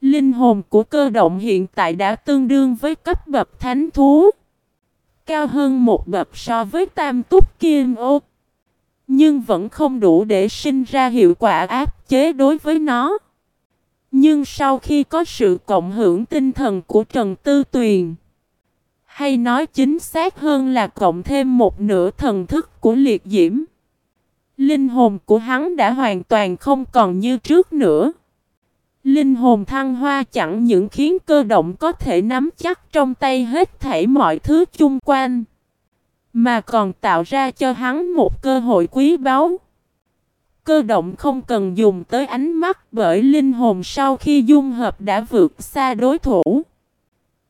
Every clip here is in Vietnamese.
Linh hồn của cơ động hiện tại đã tương đương với cấp bậc thánh thú. Cao hơn một bậc so với tam túc kim ô. Nhưng vẫn không đủ để sinh ra hiệu quả áp chế đối với nó. Nhưng sau khi có sự cộng hưởng tinh thần của Trần Tư Tuyền, Hay nói chính xác hơn là cộng thêm một nửa thần thức của liệt diễm, Linh hồn của hắn đã hoàn toàn không còn như trước nữa Linh hồn thăng hoa chẳng những khiến cơ động có thể nắm chắc trong tay hết thảy mọi thứ chung quanh, Mà còn tạo ra cho hắn một cơ hội quý báu Cơ động không cần dùng tới ánh mắt bởi linh hồn sau khi dung hợp đã vượt xa đối thủ.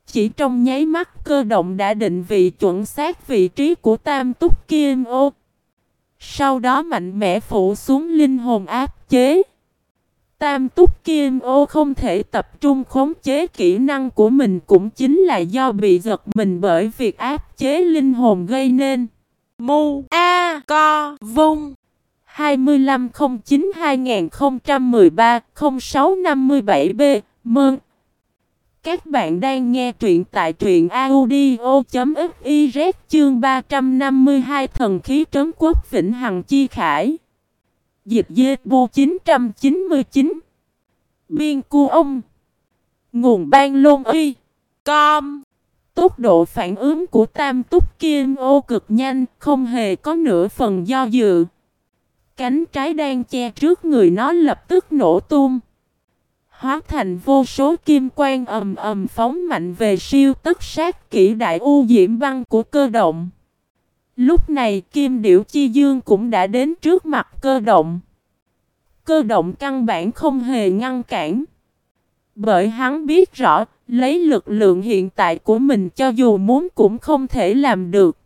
Chỉ trong nháy mắt cơ động đã định vị chuẩn xác vị trí của tam túc kim ô. Sau đó mạnh mẽ phủ xuống linh hồn áp chế. Tam túc kim ô không thể tập trung khống chế kỹ năng của mình cũng chính là do bị giật mình bởi việc áp chế linh hồn gây nên. Mu A Co Vung. 2509-2013-0657B Mơn Các bạn đang nghe truyện tại truyện audio.fiz chương 352 Thần khí trấn quốc Vĩnh Hằng Chi Khải. Dịch dê bu 999 Biên cu ông. Nguồn ban lôn uy Com. Tốc độ phản ứng của tam túc kim ô cực nhanh, Không hề có nửa phần do dự. Cánh trái đang che trước người nó lập tức nổ tung. Hóa thành vô số kim quang ầm ầm phóng mạnh về siêu tất sát kỹ đại u diễm băng của cơ động. Lúc này kim điểu chi dương cũng đã đến trước mặt cơ động. Cơ động căn bản không hề ngăn cản. Bởi hắn biết rõ, lấy lực lượng hiện tại của mình cho dù muốn cũng không thể làm được.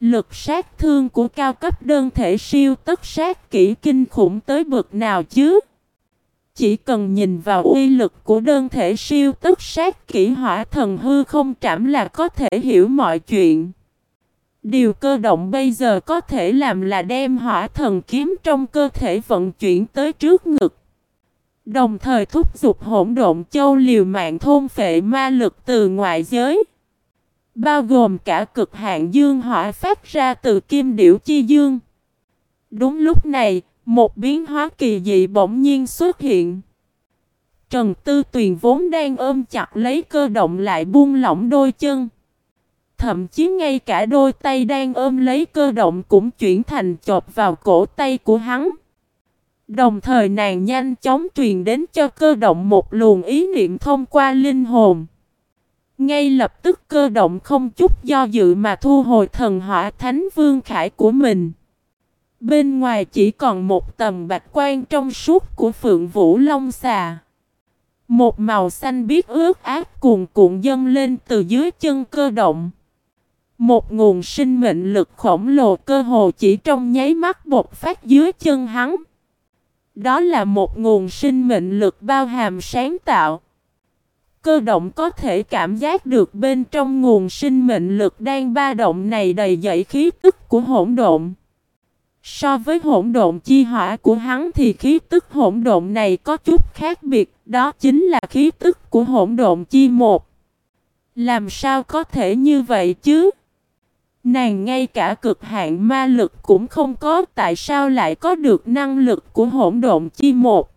Lực sát thương của cao cấp đơn thể siêu tất sát kỹ kinh khủng tới bực nào chứ? Chỉ cần nhìn vào uy lực của đơn thể siêu tất sát kỹ hỏa thần hư không trảm là có thể hiểu mọi chuyện. Điều cơ động bây giờ có thể làm là đem hỏa thần kiếm trong cơ thể vận chuyển tới trước ngực. Đồng thời thúc giục hỗn độn châu liều mạng thôn phệ ma lực từ ngoại giới. Bao gồm cả cực hạn dương hỏa phát ra từ kim điểu chi dương. Đúng lúc này, một biến hóa kỳ dị bỗng nhiên xuất hiện. Trần Tư Tuyền vốn đang ôm chặt lấy cơ động lại buông lỏng đôi chân. Thậm chí ngay cả đôi tay đang ôm lấy cơ động cũng chuyển thành chộp vào cổ tay của hắn. Đồng thời nàng nhanh chóng truyền đến cho cơ động một luồng ý niệm thông qua linh hồn. Ngay lập tức cơ động không chút do dự mà thu hồi thần hỏa thánh vương khải của mình. Bên ngoài chỉ còn một tầm bạch quan trong suốt của phượng vũ long xà. Một màu xanh biếc ướt ác cuồn cuộn dâng lên từ dưới chân cơ động. Một nguồn sinh mệnh lực khổng lồ cơ hồ chỉ trong nháy mắt bột phát dưới chân hắn. Đó là một nguồn sinh mệnh lực bao hàm sáng tạo. Cơ động có thể cảm giác được bên trong nguồn sinh mệnh lực đang ba động này đầy dậy khí tức của hỗn độn. So với hỗn độn chi hỏa của hắn thì khí tức hỗn độn này có chút khác biệt, đó chính là khí tức của hỗn độn chi một. Làm sao có thể như vậy chứ? Nàng ngay cả cực hạn ma lực cũng không có, tại sao lại có được năng lực của hỗn độn chi một?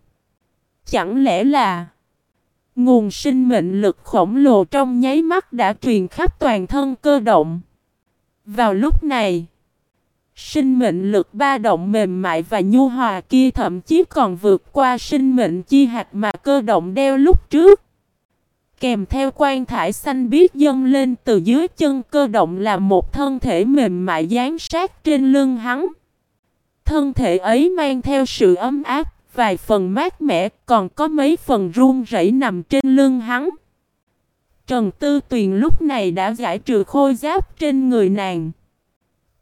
Chẳng lẽ là... Nguồn sinh mệnh lực khổng lồ trong nháy mắt đã truyền khắp toàn thân cơ động. Vào lúc này, sinh mệnh lực ba động mềm mại và nhu hòa kia thậm chí còn vượt qua sinh mệnh chi hạt mà cơ động đeo lúc trước. Kèm theo quan thải xanh biếc dâng lên từ dưới chân cơ động là một thân thể mềm mại dán sát trên lưng hắn. Thân thể ấy mang theo sự ấm áp vài phần mát mẻ, còn có mấy phần run rẩy nằm trên lưng hắn. Trần Tư Tuyền lúc này đã giải trừ khôi giáp trên người nàng.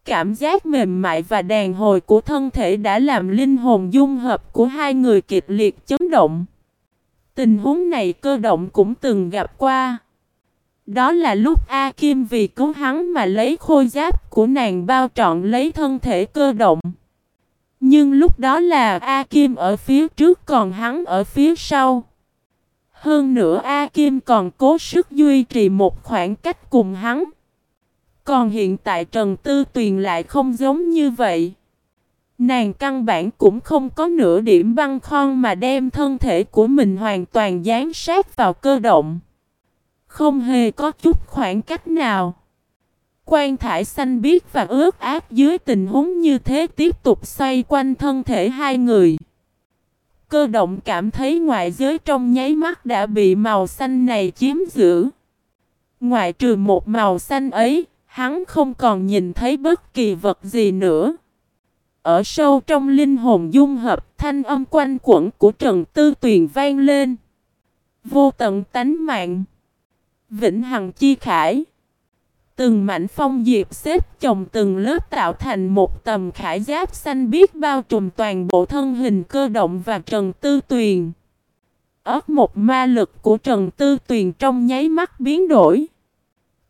Cảm giác mềm mại và đàn hồi của thân thể đã làm linh hồn dung hợp của hai người kịch liệt chấn động. Tình huống này cơ động cũng từng gặp qua. Đó là lúc A Kim vì cứu hắn mà lấy khôi giáp của nàng bao trọn lấy thân thể cơ động. Nhưng lúc đó là A Kim ở phía trước còn hắn ở phía sau. Hơn nữa A Kim còn cố sức duy trì một khoảng cách cùng hắn. Còn hiện tại Trần Tư Tuyền lại không giống như vậy. Nàng căn bản cũng không có nửa điểm băng khon mà đem thân thể của mình hoàn toàn dán sát vào cơ động. Không hề có chút khoảng cách nào. Quan thải xanh biết và ướt áp dưới tình huống như thế tiếp tục xoay quanh thân thể hai người. Cơ động cảm thấy ngoại giới trong nháy mắt đã bị màu xanh này chiếm giữ. Ngoại trừ một màu xanh ấy, hắn không còn nhìn thấy bất kỳ vật gì nữa. Ở sâu trong linh hồn dung hợp thanh âm quanh quẩn của Trần Tư Tuyền vang lên. Vô tận tánh mạng. Vĩnh Hằng Chi Khải. Từng mảnh phong diệp xếp chồng từng lớp tạo thành một tầm khải giáp xanh biết bao trùm toàn bộ thân hình cơ động và Trần Tư Tuyền. Ớt một ma lực của Trần Tư Tuyền trong nháy mắt biến đổi.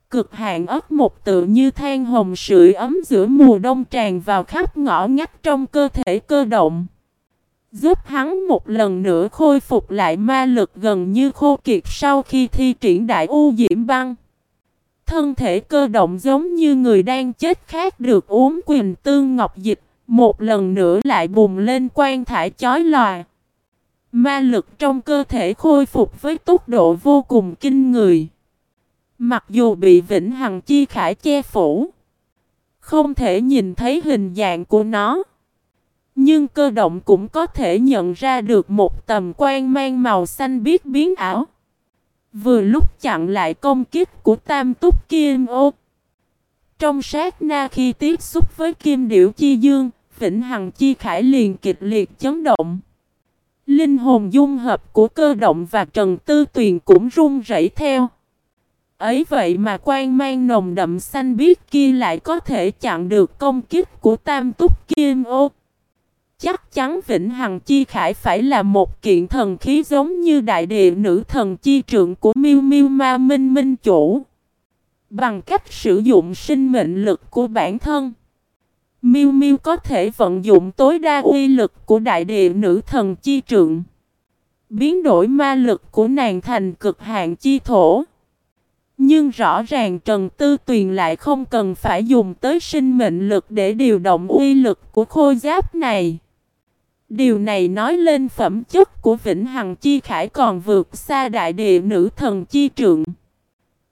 Cực hạn ớt một tự như than hồng sưởi ấm giữa mùa đông tràn vào khắp ngõ ngách trong cơ thể cơ động. Giúp hắn một lần nữa khôi phục lại ma lực gần như khô kiệt sau khi thi triển đại u diễm băng. Thân thể cơ động giống như người đang chết khác được uống quyền tương ngọc dịch, một lần nữa lại bùng lên quan thải chói lòa. Ma lực trong cơ thể khôi phục với tốc độ vô cùng kinh người. Mặc dù bị vĩnh hằng chi khải che phủ, không thể nhìn thấy hình dạng của nó. Nhưng cơ động cũng có thể nhận ra được một tầm quan mang màu xanh biết biến ảo. Vừa lúc chặn lại công kích của tam túc kim ô. Trong sát na khi tiếp xúc với kim điểu chi dương, Vĩnh Hằng chi khải liền kịch liệt chấn động. Linh hồn dung hợp của cơ động và Trần Tư Tuyền cũng run rẩy theo. Ấy vậy mà quan mang nồng đậm xanh biết kia lại có thể chặn được công kích của tam túc kim ô. Chắc chắn Vĩnh Hằng Chi Khải phải là một kiện thần khí giống như đại địa nữ thần chi trượng của Miêu Miêu Ma Minh Minh chủ. Bằng cách sử dụng sinh mệnh lực của bản thân, Miêu Miêu có thể vận dụng tối đa uy lực của đại địa nữ thần chi trượng. Biến đổi ma lực của nàng thành cực hạn chi thổ. Nhưng rõ ràng Trần Tư Tuyền lại không cần phải dùng tới sinh mệnh lực để điều động uy lực của khôi giáp này. Điều này nói lên phẩm chất của Vĩnh Hằng Chi Khải còn vượt xa đại địa nữ thần chi trượng.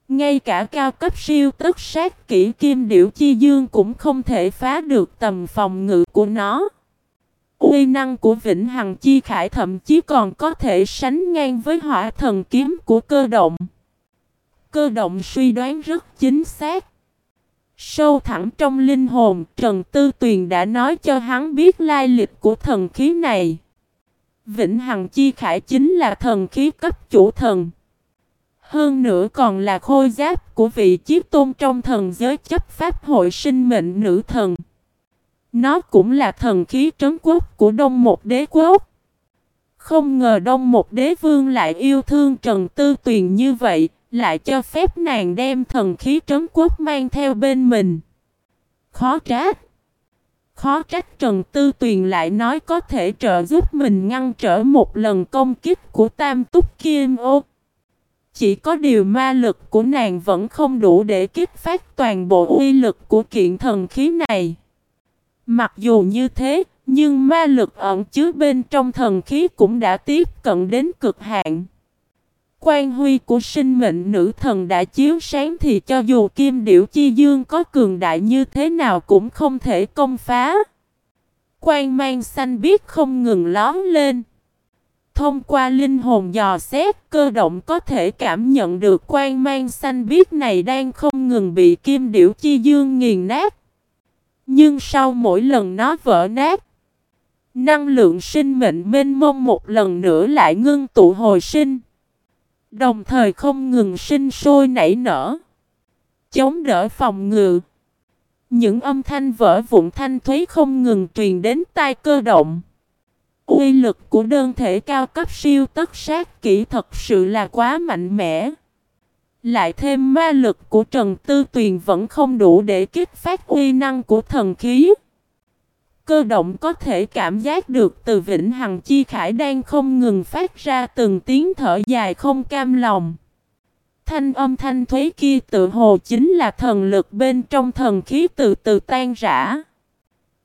Ngay cả cao cấp siêu tất sát kỹ kim điểu chi dương cũng không thể phá được tầm phòng ngự của nó. Uy năng của Vĩnh Hằng Chi Khải thậm chí còn có thể sánh ngang với hỏa thần kiếm của cơ động. Cơ động suy đoán rất chính xác. Sâu thẳm trong linh hồn, Trần Tư Tuyền đã nói cho hắn biết lai lịch của thần khí này. Vĩnh Hằng Chi Khải chính là thần khí cấp chủ thần. Hơn nữa còn là khôi giáp của vị chiếc tôn trong thần giới chấp pháp hội sinh mệnh nữ thần. Nó cũng là thần khí trấn quốc của Đông Một Đế Quốc. Không ngờ Đông Một Đế Vương lại yêu thương Trần Tư Tuyền như vậy, lại cho phép nàng đem thần khí trấn quốc mang theo bên mình. Khó trách. Khó trách Trần Tư Tuyền lại nói có thể trợ giúp mình ngăn trở một lần công kích của Tam Túc Kim Ô. Chỉ có điều ma lực của nàng vẫn không đủ để kích phát toàn bộ uy lực của kiện thần khí này. Mặc dù như thế, nhưng ma lực ẩn chứa bên trong thần khí cũng đã tiếp cận đến cực hạn quan huy của sinh mệnh nữ thần đã chiếu sáng thì cho dù kim điểu chi dương có cường đại như thế nào cũng không thể công phá. Quan mang xanh biết không ngừng lón lên. Thông qua linh hồn dò xét, cơ động có thể cảm nhận được quan mang xanh biết này đang không ngừng bị kim điểu chi dương nghiền nát. Nhưng sau mỗi lần nó vỡ nát, năng lượng sinh mệnh mênh mông một lần nữa lại ngưng tụ hồi sinh. Đồng thời không ngừng sinh sôi nảy nở. Chống đỡ phòng ngự. Những âm thanh vỡ vụn thanh thúy không ngừng truyền đến tai cơ động. Uy lực của đơn thể cao cấp siêu tất sát kỹ thật sự là quá mạnh mẽ. Lại thêm ma lực của Trần Tư Tuyền vẫn không đủ để kích phát uy năng của thần khí. Cơ động có thể cảm giác được từ Vĩnh Hằng Chi Khải đang không ngừng phát ra từng tiếng thở dài không cam lòng. Thanh âm thanh thuế kia tự hồ chính là thần lực bên trong thần khí từ từ tan rã.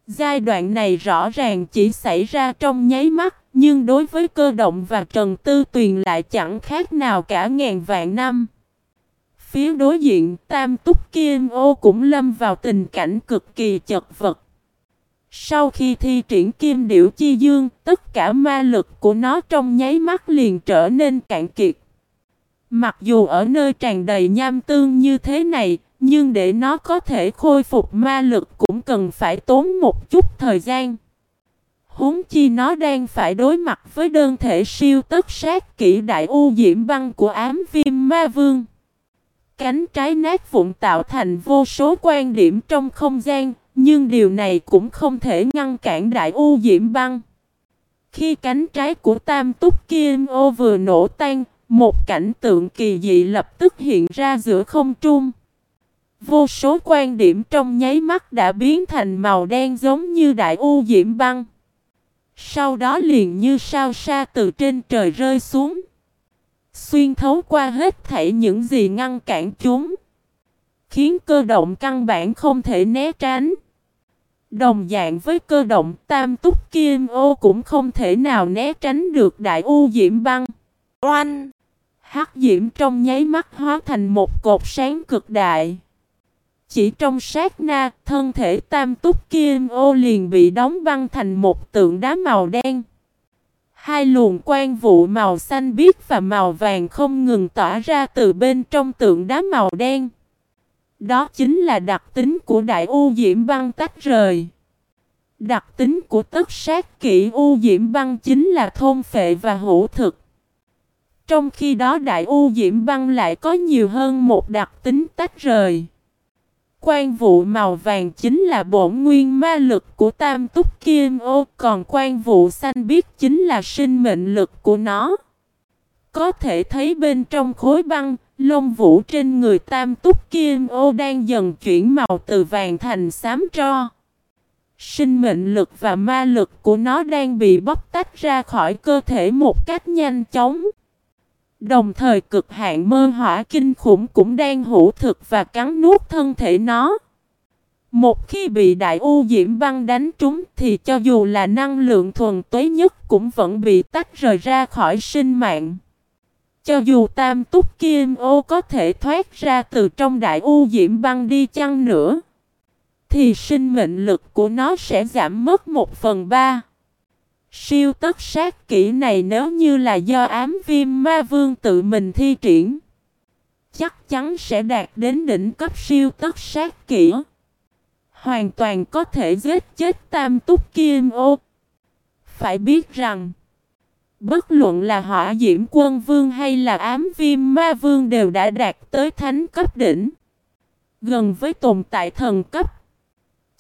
Giai đoạn này rõ ràng chỉ xảy ra trong nháy mắt, nhưng đối với cơ động và Trần Tư Tuyền lại chẳng khác nào cả ngàn vạn năm. Phía đối diện, Tam Túc Kim Ô cũng lâm vào tình cảnh cực kỳ chật vật. Sau khi thi triển Kim Điểu Chi Dương, tất cả ma lực của nó trong nháy mắt liền trở nên cạn kiệt. Mặc dù ở nơi tràn đầy nham tương như thế này, nhưng để nó có thể khôi phục ma lực cũng cần phải tốn một chút thời gian. Huống chi nó đang phải đối mặt với đơn thể siêu tất sát kỹ đại u diễm băng của ám viêm ma vương. Cánh trái nát vụn tạo thành vô số quan điểm trong không gian, nhưng điều này cũng không thể ngăn cản đại u diễm băng. Khi cánh trái của tam túc kim ô vừa nổ tan, một cảnh tượng kỳ dị lập tức hiện ra giữa không trung. Vô số quan điểm trong nháy mắt đã biến thành màu đen giống như đại u diễm băng. Sau đó liền như sao sa từ trên trời rơi xuống. Xuyên thấu qua hết thảy những gì ngăn cản chúng. Khiến cơ động căn bản không thể né tránh. Đồng dạng với cơ động tam túc kim ô cũng không thể nào né tránh được đại u diễm băng. Oanh! Hắc diễm trong nháy mắt hóa thành một cột sáng cực đại. Chỉ trong sát na, thân thể tam túc kim ô liền bị đóng băng thành một tượng đá màu đen. Hai luồng quang vụ màu xanh biếc và màu vàng không ngừng tỏa ra từ bên trong tượng đá màu đen. Đó chính là đặc tính của đại u diễm băng tách rời. Đặc tính của tất sát kỵ u diễm băng chính là thôn phệ và hữu thực. Trong khi đó đại u diễm băng lại có nhiều hơn một đặc tính tách rời. Quan vụ màu vàng chính là bổn nguyên ma lực của tam túc kim ô, còn quan vụ xanh biết chính là sinh mệnh lực của nó. Có thể thấy bên trong khối băng, lông vũ trên người tam túc kim ô đang dần chuyển màu từ vàng thành xám tro. Sinh mệnh lực và ma lực của nó đang bị bóc tách ra khỏi cơ thể một cách nhanh chóng. Đồng thời cực hạn mơ hỏa kinh khủng cũng đang hữu thực và cắn nuốt thân thể nó. Một khi bị đại u diễm băng đánh trúng thì cho dù là năng lượng thuần tuế nhất cũng vẫn bị tách rời ra khỏi sinh mạng. Cho dù tam túc kim ô có thể thoát ra từ trong đại u diễm băng đi chăng nữa, thì sinh mệnh lực của nó sẽ giảm mất một phần ba. Siêu tất sát kỹ này nếu như là do ám viêm ma vương tự mình thi triển Chắc chắn sẽ đạt đến đỉnh cấp siêu tất sát kỹ Hoàn toàn có thể giết chết tam túc kim ô Phải biết rằng Bất luận là hỏa diễm quân vương hay là ám viêm ma vương đều đã đạt tới thánh cấp đỉnh Gần với tồn tại thần cấp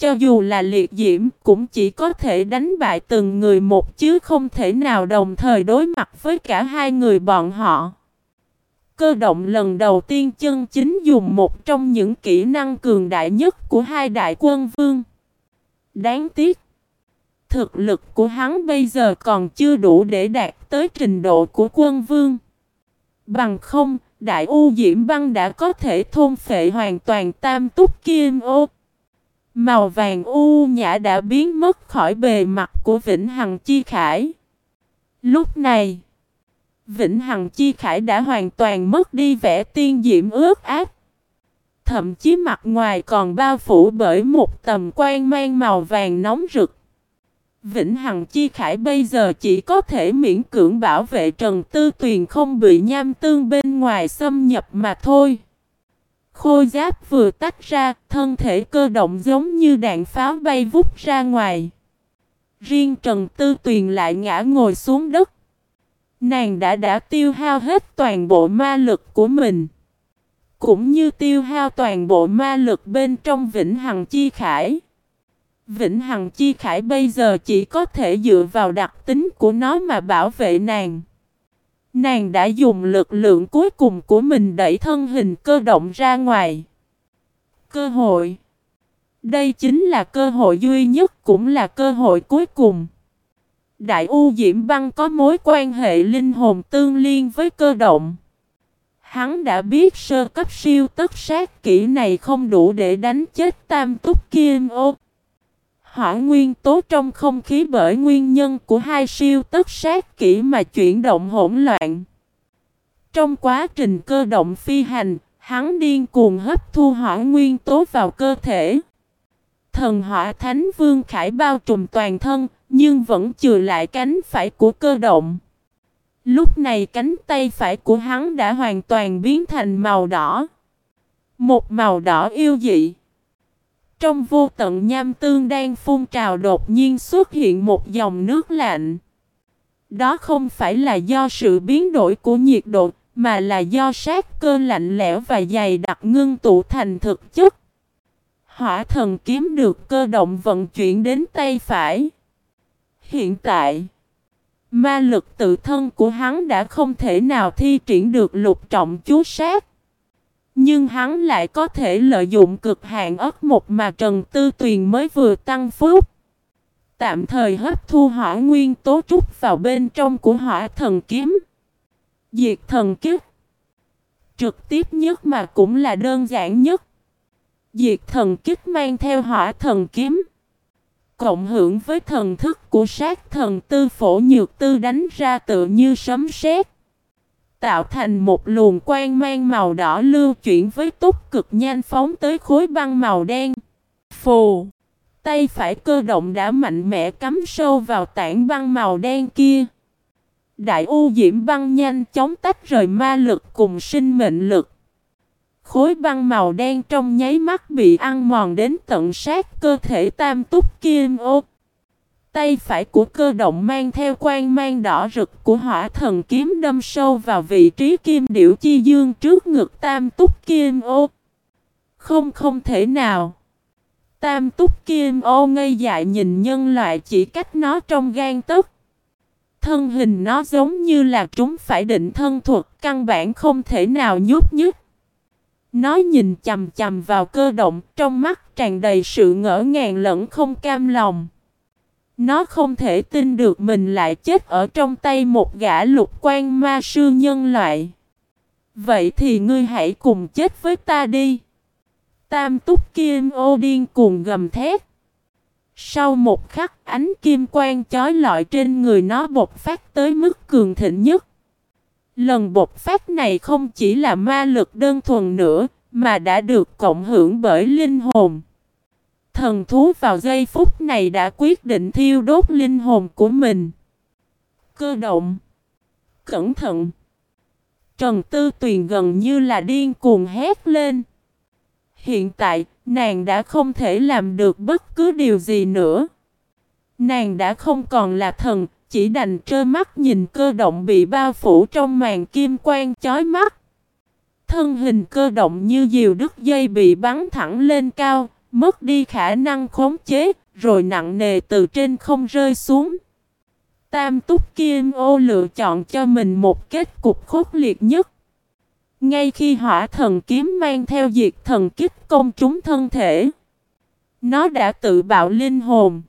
cho dù là liệt diễm cũng chỉ có thể đánh bại từng người một chứ không thể nào đồng thời đối mặt với cả hai người bọn họ. Cơ động lần đầu tiên chân chính dùng một trong những kỹ năng cường đại nhất của hai đại quân vương. Đáng tiếc, thực lực của hắn bây giờ còn chưa đủ để đạt tới trình độ của quân vương. Bằng không, đại u diễm băng đã có thể thôn phệ hoàn toàn tam túc kim ô. Màu vàng u nhã đã biến mất khỏi bề mặt của Vĩnh Hằng Chi Khải. Lúc này, Vĩnh Hằng Chi Khải đã hoàn toàn mất đi vẻ tiên diễm ướt ác. Thậm chí mặt ngoài còn bao phủ bởi một tầm quan mang màu vàng nóng rực. Vĩnh Hằng Chi Khải bây giờ chỉ có thể miễn cưỡng bảo vệ Trần Tư Tuyền không bị nham tương bên ngoài xâm nhập mà thôi. Khôi giáp vừa tách ra, thân thể cơ động giống như đạn pháo bay vút ra ngoài. Riêng Trần Tư Tuyền lại ngã ngồi xuống đất. Nàng đã đã tiêu hao hết toàn bộ ma lực của mình. Cũng như tiêu hao toàn bộ ma lực bên trong Vĩnh Hằng Chi Khải. Vĩnh Hằng Chi Khải bây giờ chỉ có thể dựa vào đặc tính của nó mà bảo vệ nàng. Nàng đã dùng lực lượng cuối cùng của mình đẩy thân hình cơ động ra ngoài. Cơ hội. Đây chính là cơ hội duy nhất cũng là cơ hội cuối cùng. Đại U Diễm Băng có mối quan hệ linh hồn tương liên với cơ động. Hắn đã biết sơ cấp siêu tất sát kỹ này không đủ để đánh chết tam túc kim ô. Hỏa nguyên tố trong không khí bởi nguyên nhân của hai siêu tất sát kỹ mà chuyển động hỗn loạn. Trong quá trình cơ động phi hành, hắn điên cuồng hấp thu hỏa nguyên tố vào cơ thể. Thần hỏa thánh vương khải bao trùm toàn thân, nhưng vẫn chừa lại cánh phải của cơ động. Lúc này cánh tay phải của hắn đã hoàn toàn biến thành màu đỏ. Một màu đỏ yêu dị. Trong vô tận nham tương đang phun trào đột nhiên xuất hiện một dòng nước lạnh. Đó không phải là do sự biến đổi của nhiệt độ, mà là do sát cơ lạnh lẽo và dày đặc ngưng tụ thành thực chất. Hỏa thần kiếm được cơ động vận chuyển đến tay phải. Hiện tại, ma lực tự thân của hắn đã không thể nào thi triển được lục trọng chú sát. Nhưng hắn lại có thể lợi dụng cực hạn ớt một mà Trần Tư Tuyền mới vừa tăng phúc. Tạm thời hấp thu hỏa nguyên tố trúc vào bên trong của hỏa thần kiếm. Diệt thần kiếp. Trực tiếp nhất mà cũng là đơn giản nhất. Diệt thần kích mang theo hỏa thần kiếm. Cộng hưởng với thần thức của sát thần tư phổ nhược tư đánh ra tự như sấm sét Tạo thành một luồng quang mang màu đỏ lưu chuyển với tốc cực nhanh phóng tới khối băng màu đen. Phù! Tay phải cơ động đã mạnh mẽ cắm sâu vào tảng băng màu đen kia. Đại U Diễm băng nhanh chóng tách rời ma lực cùng sinh mệnh lực. Khối băng màu đen trong nháy mắt bị ăn mòn đến tận sát cơ thể tam túc kim ô. Tay phải của cơ động mang theo quan mang đỏ rực của hỏa thần kiếm đâm sâu vào vị trí kim điểu chi dương trước ngực tam túc kim ô. Không không thể nào. Tam túc kim ô ngây dại nhìn nhân loại chỉ cách nó trong gan tức. Thân hình nó giống như là chúng phải định thân thuật, căn bản không thể nào nhúc nhích. Nó nhìn chầm chầm vào cơ động, trong mắt tràn đầy sự ngỡ ngàng lẫn không cam lòng. Nó không thể tin được mình lại chết ở trong tay một gã lục quan ma sư nhân loại. Vậy thì ngươi hãy cùng chết với ta đi. Tam túc kim ô điên cuồng gầm thét. Sau một khắc ánh kim quang chói lọi trên người nó bộc phát tới mức cường thịnh nhất. Lần bộc phát này không chỉ là ma lực đơn thuần nữa, mà đã được cộng hưởng bởi linh hồn. Thần thú vào giây phút này đã quyết định thiêu đốt linh hồn của mình. Cơ động. Cẩn thận. Trần Tư Tuyền gần như là điên cuồng hét lên. Hiện tại, nàng đã không thể làm được bất cứ điều gì nữa. Nàng đã không còn là thần, chỉ đành trơ mắt nhìn cơ động bị bao phủ trong màn kim quang chói mắt. Thân hình cơ động như diều đứt dây bị bắn thẳng lên cao, mất đi khả năng khống chế, rồi nặng nề từ trên không rơi xuống. Tam túc kim ô lựa chọn cho mình một kết cục khốc liệt nhất. Ngay khi hỏa thần kiếm mang theo diệt thần kích công chúng thân thể, nó đã tự bạo linh hồn.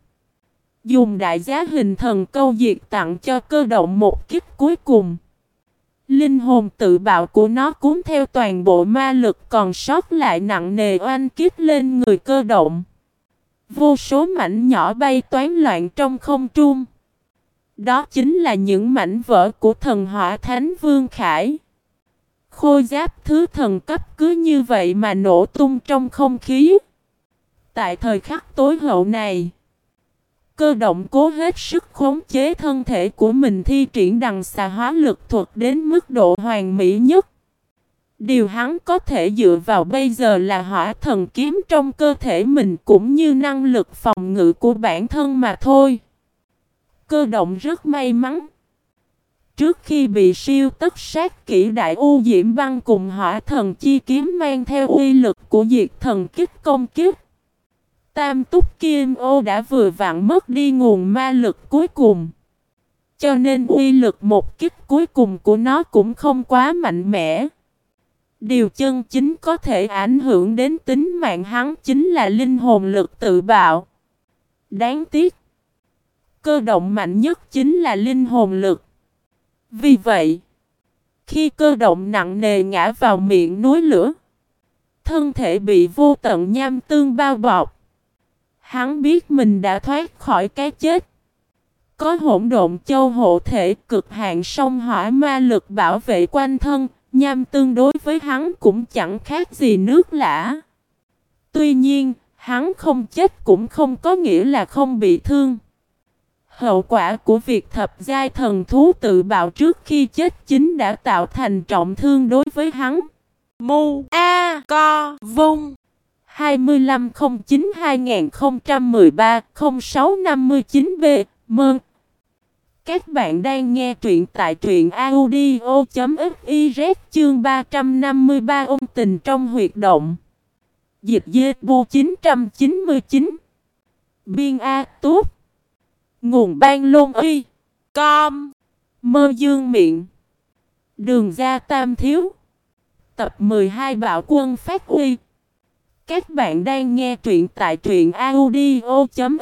Dùng đại giá hình thần câu diệt tặng cho cơ động một kích cuối cùng. Linh hồn tự bạo của nó cuốn theo toàn bộ ma lực còn sót lại nặng nề oanh kích lên người cơ động. Vô số mảnh nhỏ bay toán loạn trong không trung. Đó chính là những mảnh vỡ của thần hỏa Thánh Vương Khải. Khôi giáp thứ thần cấp cứ như vậy mà nổ tung trong không khí. Tại thời khắc tối hậu này, cơ động cố hết sức khống chế thân thể của mình thi triển đằng xà hóa lực thuật đến mức độ hoàn mỹ nhất. Điều hắn có thể dựa vào bây giờ là hỏa thần kiếm trong cơ thể mình cũng như năng lực phòng ngự của bản thân mà thôi. Cơ động rất may mắn. Trước khi bị siêu tất sát kỹ đại u diễm băng cùng hỏa thần chi kiếm mang theo uy lực của diệt thần kích công kiếp. Tam túc kim ô đã vừa vặn mất đi nguồn ma lực cuối cùng. Cho nên uy lực một kích cuối cùng của nó cũng không quá mạnh mẽ. Điều chân chính có thể ảnh hưởng đến tính mạng hắn chính là linh hồn lực tự bạo. Đáng tiếc. Cơ động mạnh nhất chính là linh hồn lực. Vì vậy, khi cơ động nặng nề ngã vào miệng núi lửa, thân thể bị vô tận nham tương bao bọc. Hắn biết mình đã thoát khỏi cái chết. Có hỗn độn châu hộ thể cực hạn sông hỏa ma lực bảo vệ quanh thân, nham tương đối với hắn cũng chẳng khác gì nước lã. Tuy nhiên, hắn không chết cũng không có nghĩa là không bị thương. Hậu quả của việc thập giai thần thú tự bạo trước khi chết chính đã tạo thành trọng thương đối với hắn. Mu A Co Vung 2509-2013-0659B Mơn. Các bạn đang nghe truyện tại truyện audio.fiz chương 353 ôn tình trong huyệt động. Dịch dê bu 999 Biên A Túp Nguồn ban lôn y. Com. Mơ dương miệng. Đường ra tam thiếu. Tập 12 Bạo quân phát uy các bạn đang nghe truyện tại truyện audio.fiz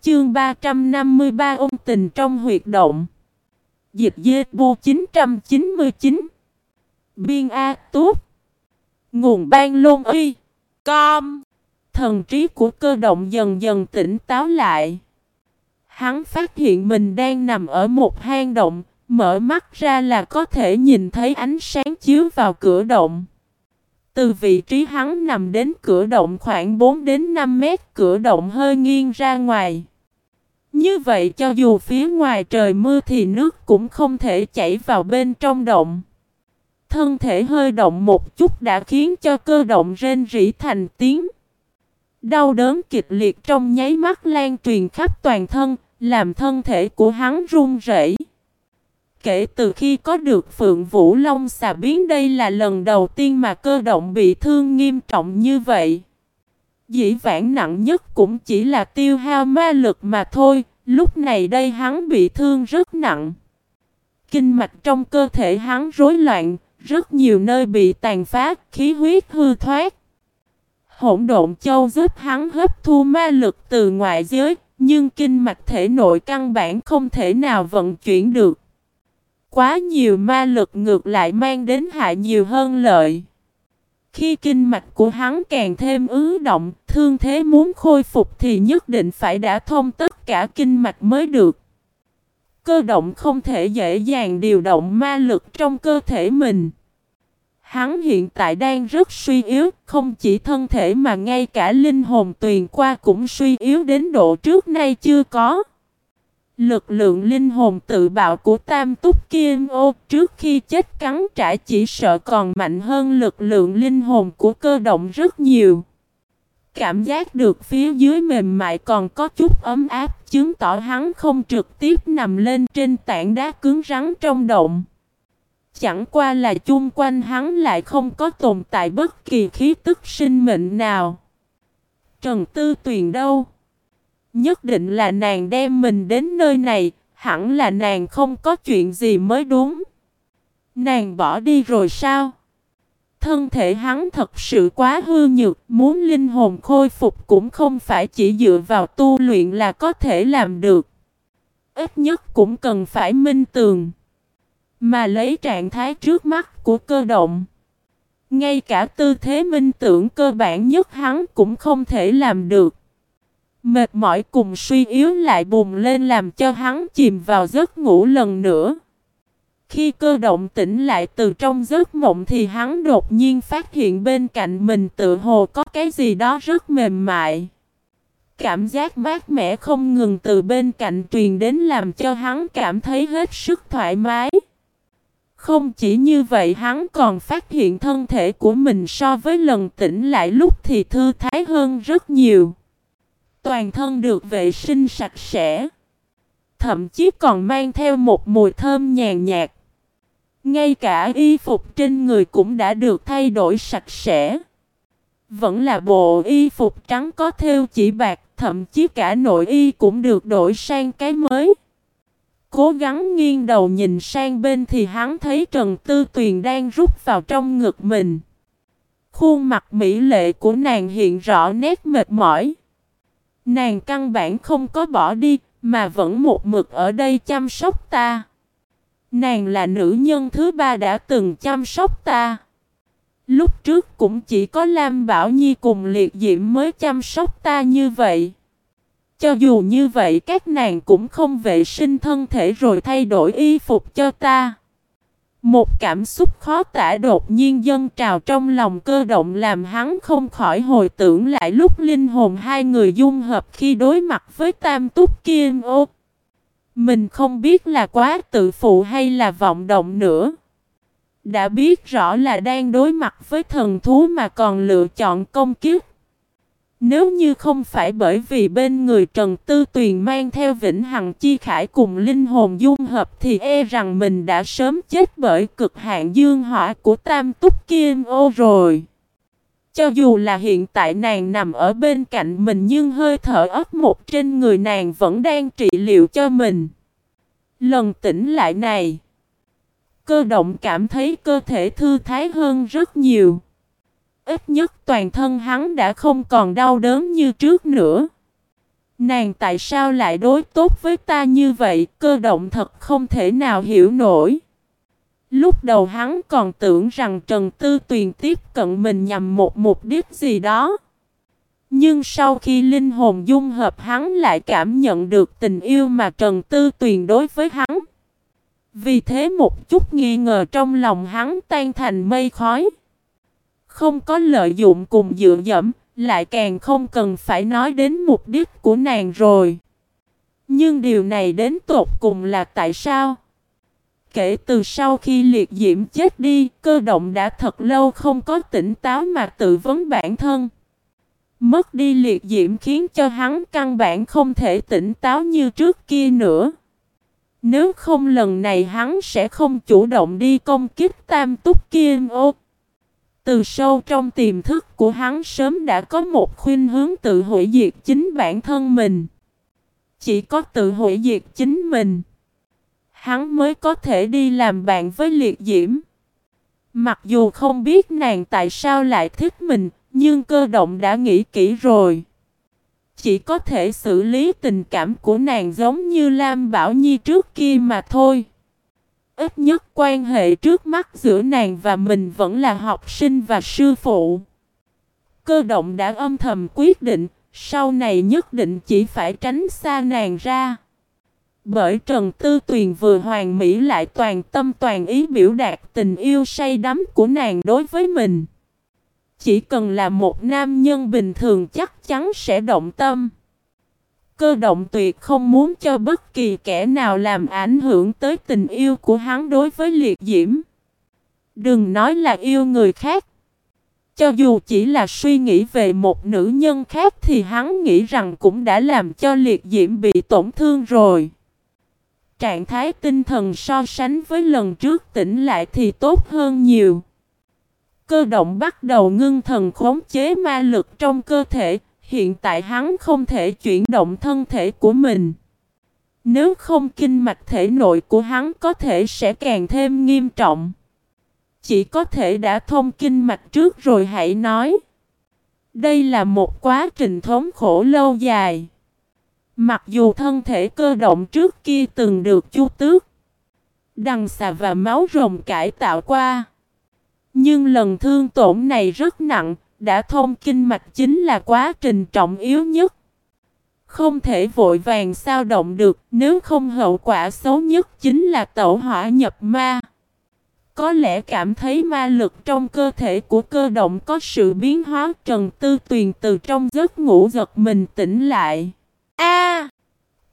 chương 353 ôn tình trong huyệt động. Dịch dê bu 999 Biên A Túp Nguồn ban lôn uy. Com. Thần trí của cơ động dần dần tỉnh táo lại. Hắn phát hiện mình đang nằm ở một hang động, mở mắt ra là có thể nhìn thấy ánh sáng chiếu vào cửa động. Từ vị trí hắn nằm đến cửa động khoảng 4 đến 5 mét, cửa động hơi nghiêng ra ngoài. Như vậy cho dù phía ngoài trời mưa thì nước cũng không thể chảy vào bên trong động. Thân thể hơi động một chút đã khiến cho cơ động rên rỉ thành tiếng. Đau đớn kịch liệt trong nháy mắt lan truyền khắp toàn thân, làm thân thể của hắn run rẩy. Kể từ khi có được Phượng Vũ Long xà biến đây là lần đầu tiên mà cơ động bị thương nghiêm trọng như vậy. Dĩ vãng nặng nhất cũng chỉ là tiêu hao ma lực mà thôi, lúc này đây hắn bị thương rất nặng. Kinh mạch trong cơ thể hắn rối loạn, rất nhiều nơi bị tàn phá, khí huyết hư thoát. Hỗn độn châu giúp hắn hấp thu ma lực từ ngoại giới, nhưng kinh mạch thể nội căn bản không thể nào vận chuyển được. Quá nhiều ma lực ngược lại mang đến hại nhiều hơn lợi. Khi kinh mạch của hắn càng thêm ứ động, thương thế muốn khôi phục thì nhất định phải đã thông tất cả kinh mạch mới được. Cơ động không thể dễ dàng điều động ma lực trong cơ thể mình. Hắn hiện tại đang rất suy yếu, không chỉ thân thể mà ngay cả linh hồn tuyền qua cũng suy yếu đến độ trước nay chưa có. Lực lượng linh hồn tự bạo của Tam Túc Kim Ô trước khi chết cắn trả chỉ sợ còn mạnh hơn lực lượng linh hồn của cơ động rất nhiều. Cảm giác được phía dưới mềm mại còn có chút ấm áp chứng tỏ hắn không trực tiếp nằm lên trên tảng đá cứng rắn trong động. Chẳng qua là chung quanh hắn lại không có tồn tại bất kỳ khí tức sinh mệnh nào. Trần Tư Tuyền đâu? Nhất định là nàng đem mình đến nơi này, hẳn là nàng không có chuyện gì mới đúng. Nàng bỏ đi rồi sao? Thân thể hắn thật sự quá hư nhược, muốn linh hồn khôi phục cũng không phải chỉ dựa vào tu luyện là có thể làm được. Ít nhất cũng cần phải minh tường. Mà lấy trạng thái trước mắt của cơ động. Ngay cả tư thế minh tưởng cơ bản nhất hắn cũng không thể làm được. Mệt mỏi cùng suy yếu lại bùng lên làm cho hắn chìm vào giấc ngủ lần nữa. Khi cơ động tỉnh lại từ trong giấc mộng thì hắn đột nhiên phát hiện bên cạnh mình tự hồ có cái gì đó rất mềm mại. Cảm giác mát mẻ không ngừng từ bên cạnh truyền đến làm cho hắn cảm thấy hết sức thoải mái. Không chỉ như vậy, hắn còn phát hiện thân thể của mình so với lần tỉnh lại lúc thì thư thái hơn rất nhiều. Toàn thân được vệ sinh sạch sẽ. Thậm chí còn mang theo một mùi thơm nhàn nhạt. Ngay cả y phục trên người cũng đã được thay đổi sạch sẽ. Vẫn là bộ y phục trắng có thêu chỉ bạc, thậm chí cả nội y cũng được đổi sang cái mới. Cố gắng nghiêng đầu nhìn sang bên thì hắn thấy Trần Tư Tuyền đang rút vào trong ngực mình. Khuôn mặt mỹ lệ của nàng hiện rõ nét mệt mỏi. Nàng căn bản không có bỏ đi, mà vẫn một mực ở đây chăm sóc ta. Nàng là nữ nhân thứ ba đã từng chăm sóc ta. Lúc trước cũng chỉ có Lam Bảo Nhi cùng liệt diễm mới chăm sóc ta như vậy. Cho dù như vậy các nàng cũng không vệ sinh thân thể rồi thay đổi y phục cho ta. Một cảm xúc khó tả đột nhiên dâng trào trong lòng cơ động làm hắn không khỏi hồi tưởng lại lúc linh hồn hai người dung hợp khi đối mặt với tam túc kiên ô. Mình không biết là quá tự phụ hay là vọng động nữa. Đã biết rõ là đang đối mặt với thần thú mà còn lựa chọn công kiếp. Nếu như không phải bởi vì bên người Trần Tư Tuyền mang theo Vĩnh Hằng Chi Khải cùng linh hồn dung hợp thì e rằng mình đã sớm chết bởi cực hạn dương hỏa của Tam Túc Kim Ô rồi. Cho dù là hiện tại nàng nằm ở bên cạnh mình nhưng hơi thở ấp một trên người nàng vẫn đang trị liệu cho mình. Lần tỉnh lại này, cơ động cảm thấy cơ thể thư thái hơn rất nhiều. Ít nhất toàn thân hắn đã không còn đau đớn như trước nữa. Nàng tại sao lại đối tốt với ta như vậy, cơ động thật không thể nào hiểu nổi. Lúc đầu hắn còn tưởng rằng Trần Tư Tuyền tiếp cận mình nhằm một mục đích gì đó. Nhưng sau khi linh hồn dung hợp hắn lại cảm nhận được tình yêu mà Trần Tư Tuyền đối với hắn. Vì thế một chút nghi ngờ trong lòng hắn tan thành mây khói. Không có lợi dụng cùng dựa dẫm, lại càng không cần phải nói đến mục đích của nàng rồi. Nhưng điều này đến tột cùng là tại sao? Kể từ sau khi liệt diễm chết đi, cơ động đã thật lâu không có tỉnh táo mà tự vấn bản thân. Mất đi liệt diễm khiến cho hắn căn bản không thể tỉnh táo như trước kia nữa. Nếu không lần này hắn sẽ không chủ động đi công kích tam túc kim ô. Từ sâu trong tiềm thức của hắn sớm đã có một khuyên hướng tự hủy diệt chính bản thân mình. Chỉ có tự hủy diệt chính mình. Hắn mới có thể đi làm bạn với liệt diễm. Mặc dù không biết nàng tại sao lại thích mình, nhưng cơ động đã nghĩ kỹ rồi. Chỉ có thể xử lý tình cảm của nàng giống như Lam Bảo Nhi trước kia mà thôi. Ít nhất quan hệ trước mắt giữa nàng và mình vẫn là học sinh và sư phụ. Cơ động đã âm thầm quyết định, sau này nhất định chỉ phải tránh xa nàng ra. Bởi Trần Tư Tuyền vừa hoàn mỹ lại toàn tâm toàn ý biểu đạt tình yêu say đắm của nàng đối với mình. Chỉ cần là một nam nhân bình thường chắc chắn sẽ động tâm. Cơ động tuyệt không muốn cho bất kỳ kẻ nào làm ảnh hưởng tới tình yêu của hắn đối với liệt diễm. Đừng nói là yêu người khác. Cho dù chỉ là suy nghĩ về một nữ nhân khác thì hắn nghĩ rằng cũng đã làm cho liệt diễm bị tổn thương rồi. Trạng thái tinh thần so sánh với lần trước tỉnh lại thì tốt hơn nhiều. Cơ động bắt đầu ngưng thần khống chế ma lực trong cơ thể, hiện tại hắn không thể chuyển động thân thể của mình. Nếu không kinh mạch thể nội của hắn có thể sẽ càng thêm nghiêm trọng. Chỉ có thể đã thông kinh mạch trước rồi hãy nói. Đây là một quá trình thống khổ lâu dài. Mặc dù thân thể cơ động trước kia từng được chu tước, đằng xà và máu rồng cải tạo qua. Nhưng lần thương tổn này rất nặng, đã thông kinh mạch chính là quá trình trọng yếu nhất. Không thể vội vàng sao động được, nếu không hậu quả xấu nhất chính là tẩu hỏa nhập ma. Có lẽ cảm thấy ma lực trong cơ thể của cơ động có sự biến hóa Trần Tư Tuyền từ trong giấc ngủ giật mình tỉnh lại. A,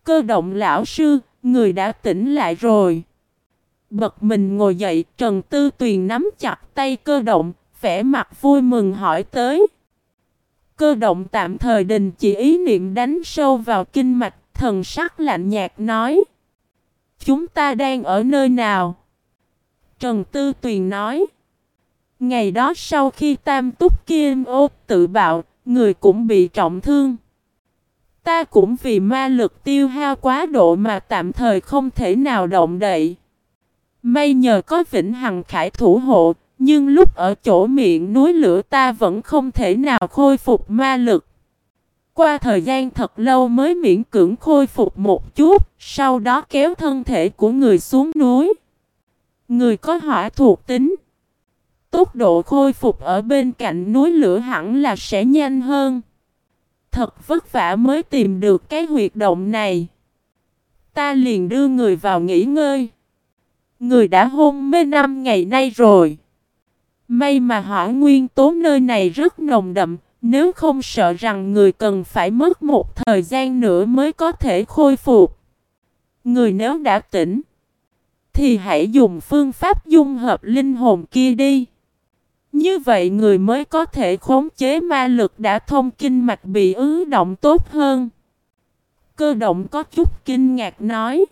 Cơ động lão sư, người đã tỉnh lại rồi. Bật mình ngồi dậy, Trần Tư Tuyền nắm chặt tay cơ động, vẻ mặt vui mừng hỏi tới. Cơ động tạm thời đình chỉ ý niệm đánh sâu vào kinh mạch, thần sắc lạnh nhạt nói. Chúng ta đang ở nơi nào? Trần Tư Tuyền nói. Ngày đó sau khi tam túc kim ô tự bạo, người cũng bị trọng thương. Ta cũng vì ma lực tiêu hao quá độ mà tạm thời không thể nào động đậy. May nhờ có Vĩnh Hằng Khải thủ hộ, nhưng lúc ở chỗ miệng núi lửa ta vẫn không thể nào khôi phục ma lực. Qua thời gian thật lâu mới miễn cưỡng khôi phục một chút, sau đó kéo thân thể của người xuống núi. Người có hỏa thuộc tính. Tốc độ khôi phục ở bên cạnh núi lửa hẳn là sẽ nhanh hơn. Thật vất vả mới tìm được cái huyệt động này. Ta liền đưa người vào nghỉ ngơi. Người đã hôn mê năm ngày nay rồi. May mà hỏa nguyên tố nơi này rất nồng đậm, nếu không sợ rằng người cần phải mất một thời gian nữa mới có thể khôi phục. Người nếu đã tỉnh, thì hãy dùng phương pháp dung hợp linh hồn kia đi. Như vậy người mới có thể khống chế ma lực đã thông kinh mạch bị ứ động tốt hơn. Cơ động có chút kinh ngạc nói.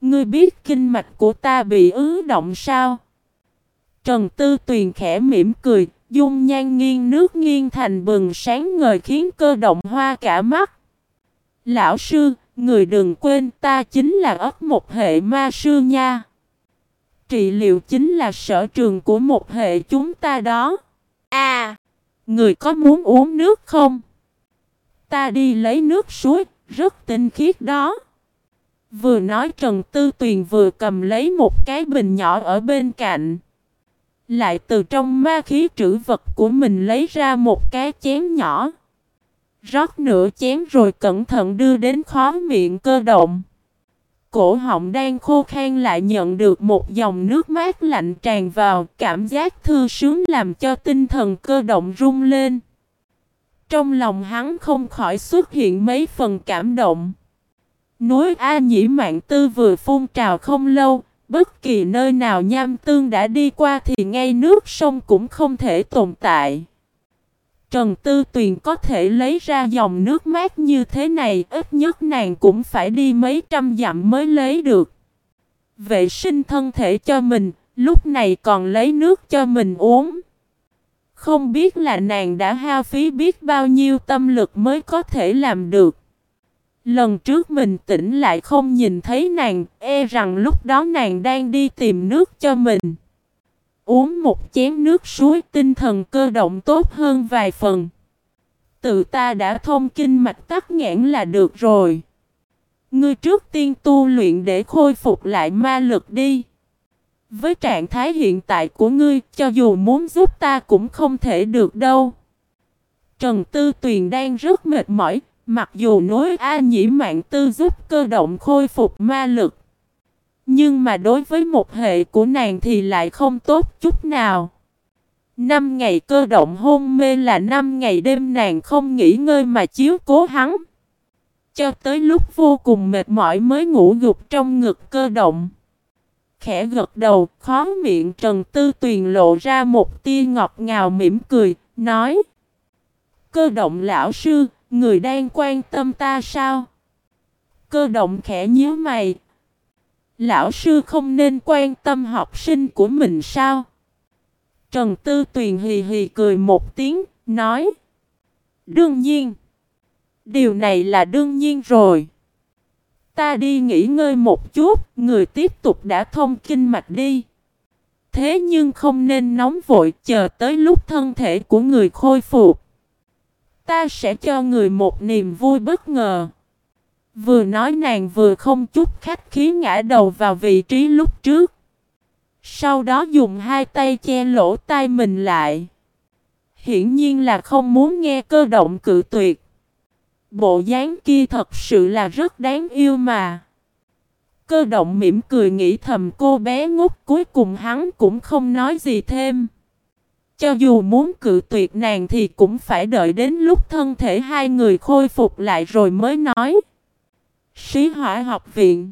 Ngươi biết kinh mạch của ta bị ứ động sao? Trần Tư Tuyền khẽ mỉm cười, dung nhan nghiêng nước nghiêng thành bừng sáng ngời khiến cơ động hoa cả mắt. Lão sư, người đừng quên ta chính là ấp một hệ ma sư nha. Trị liệu chính là sở trường của một hệ chúng ta đó. À, người có muốn uống nước không? Ta đi lấy nước suối, rất tinh khiết đó. Vừa nói Trần Tư Tuyền vừa cầm lấy một cái bình nhỏ ở bên cạnh. Lại từ trong ma khí trữ vật của mình lấy ra một cái chén nhỏ. Rót nửa chén rồi cẩn thận đưa đến khó miệng cơ động. Cổ họng đang khô khan lại nhận được một dòng nước mát lạnh tràn vào, cảm giác thư sướng làm cho tinh thần cơ động rung lên. Trong lòng hắn không khỏi xuất hiện mấy phần cảm động. Núi A Nhĩ Mạng Tư vừa phun trào không lâu, bất kỳ nơi nào nham tương đã đi qua thì ngay nước sông cũng không thể tồn tại. Trần Tư Tuyền có thể lấy ra dòng nước mát như thế này, ít nhất nàng cũng phải đi mấy trăm dặm mới lấy được. Vệ sinh thân thể cho mình, lúc này còn lấy nước cho mình uống. Không biết là nàng đã hao phí biết bao nhiêu tâm lực mới có thể làm được. Lần trước mình tỉnh lại không nhìn thấy nàng, e rằng lúc đó nàng đang đi tìm nước cho mình. Uống một chén nước suối tinh thần cơ động tốt hơn vài phần. Tự ta đã thông kinh mạch tắc nghẽn là được rồi. Ngươi trước tiên tu luyện để khôi phục lại ma lực đi. Với trạng thái hiện tại của ngươi, cho dù muốn giúp ta cũng không thể được đâu. Trần Tư Tuyền đang rất mệt mỏi, mặc dù nối A Nhĩ Mạng Tư giúp cơ động khôi phục ma lực. Nhưng mà đối với một hệ của nàng thì lại không tốt chút nào. Năm ngày cơ động hôn mê là năm ngày đêm nàng không nghỉ ngơi mà chiếu cố hắn. Cho tới lúc vô cùng mệt mỏi mới ngủ gục trong ngực cơ động. Khẽ gật đầu, khó miệng Trần Tư Tuyền lộ ra một tia ngọt ngào mỉm cười, nói Cơ động lão sư, người đang quan tâm ta sao? Cơ động khẽ nhíu mày, Lão sư không nên quan tâm học sinh của mình sao? Trần Tư Tuyền hì hì cười một tiếng, nói. Đương nhiên. Điều này là đương nhiên rồi. Ta đi nghỉ ngơi một chút, người tiếp tục đã thông kinh mạch đi. Thế nhưng không nên nóng vội chờ tới lúc thân thể của người khôi phục. Ta sẽ cho người một niềm vui bất ngờ Vừa nói nàng vừa không chút khách khí ngã đầu vào vị trí lúc trước. Sau đó dùng hai tay che lỗ tai mình lại. Hiển nhiên là không muốn nghe cơ động cự tuyệt. Bộ dáng kia thật sự là rất đáng yêu mà. Cơ động mỉm cười nghĩ thầm cô bé ngốc, cuối cùng hắn cũng không nói gì thêm. Cho dù muốn cự tuyệt nàng thì cũng phải đợi đến lúc thân thể hai người khôi phục lại rồi mới nói. Sĩ hỏa học viện.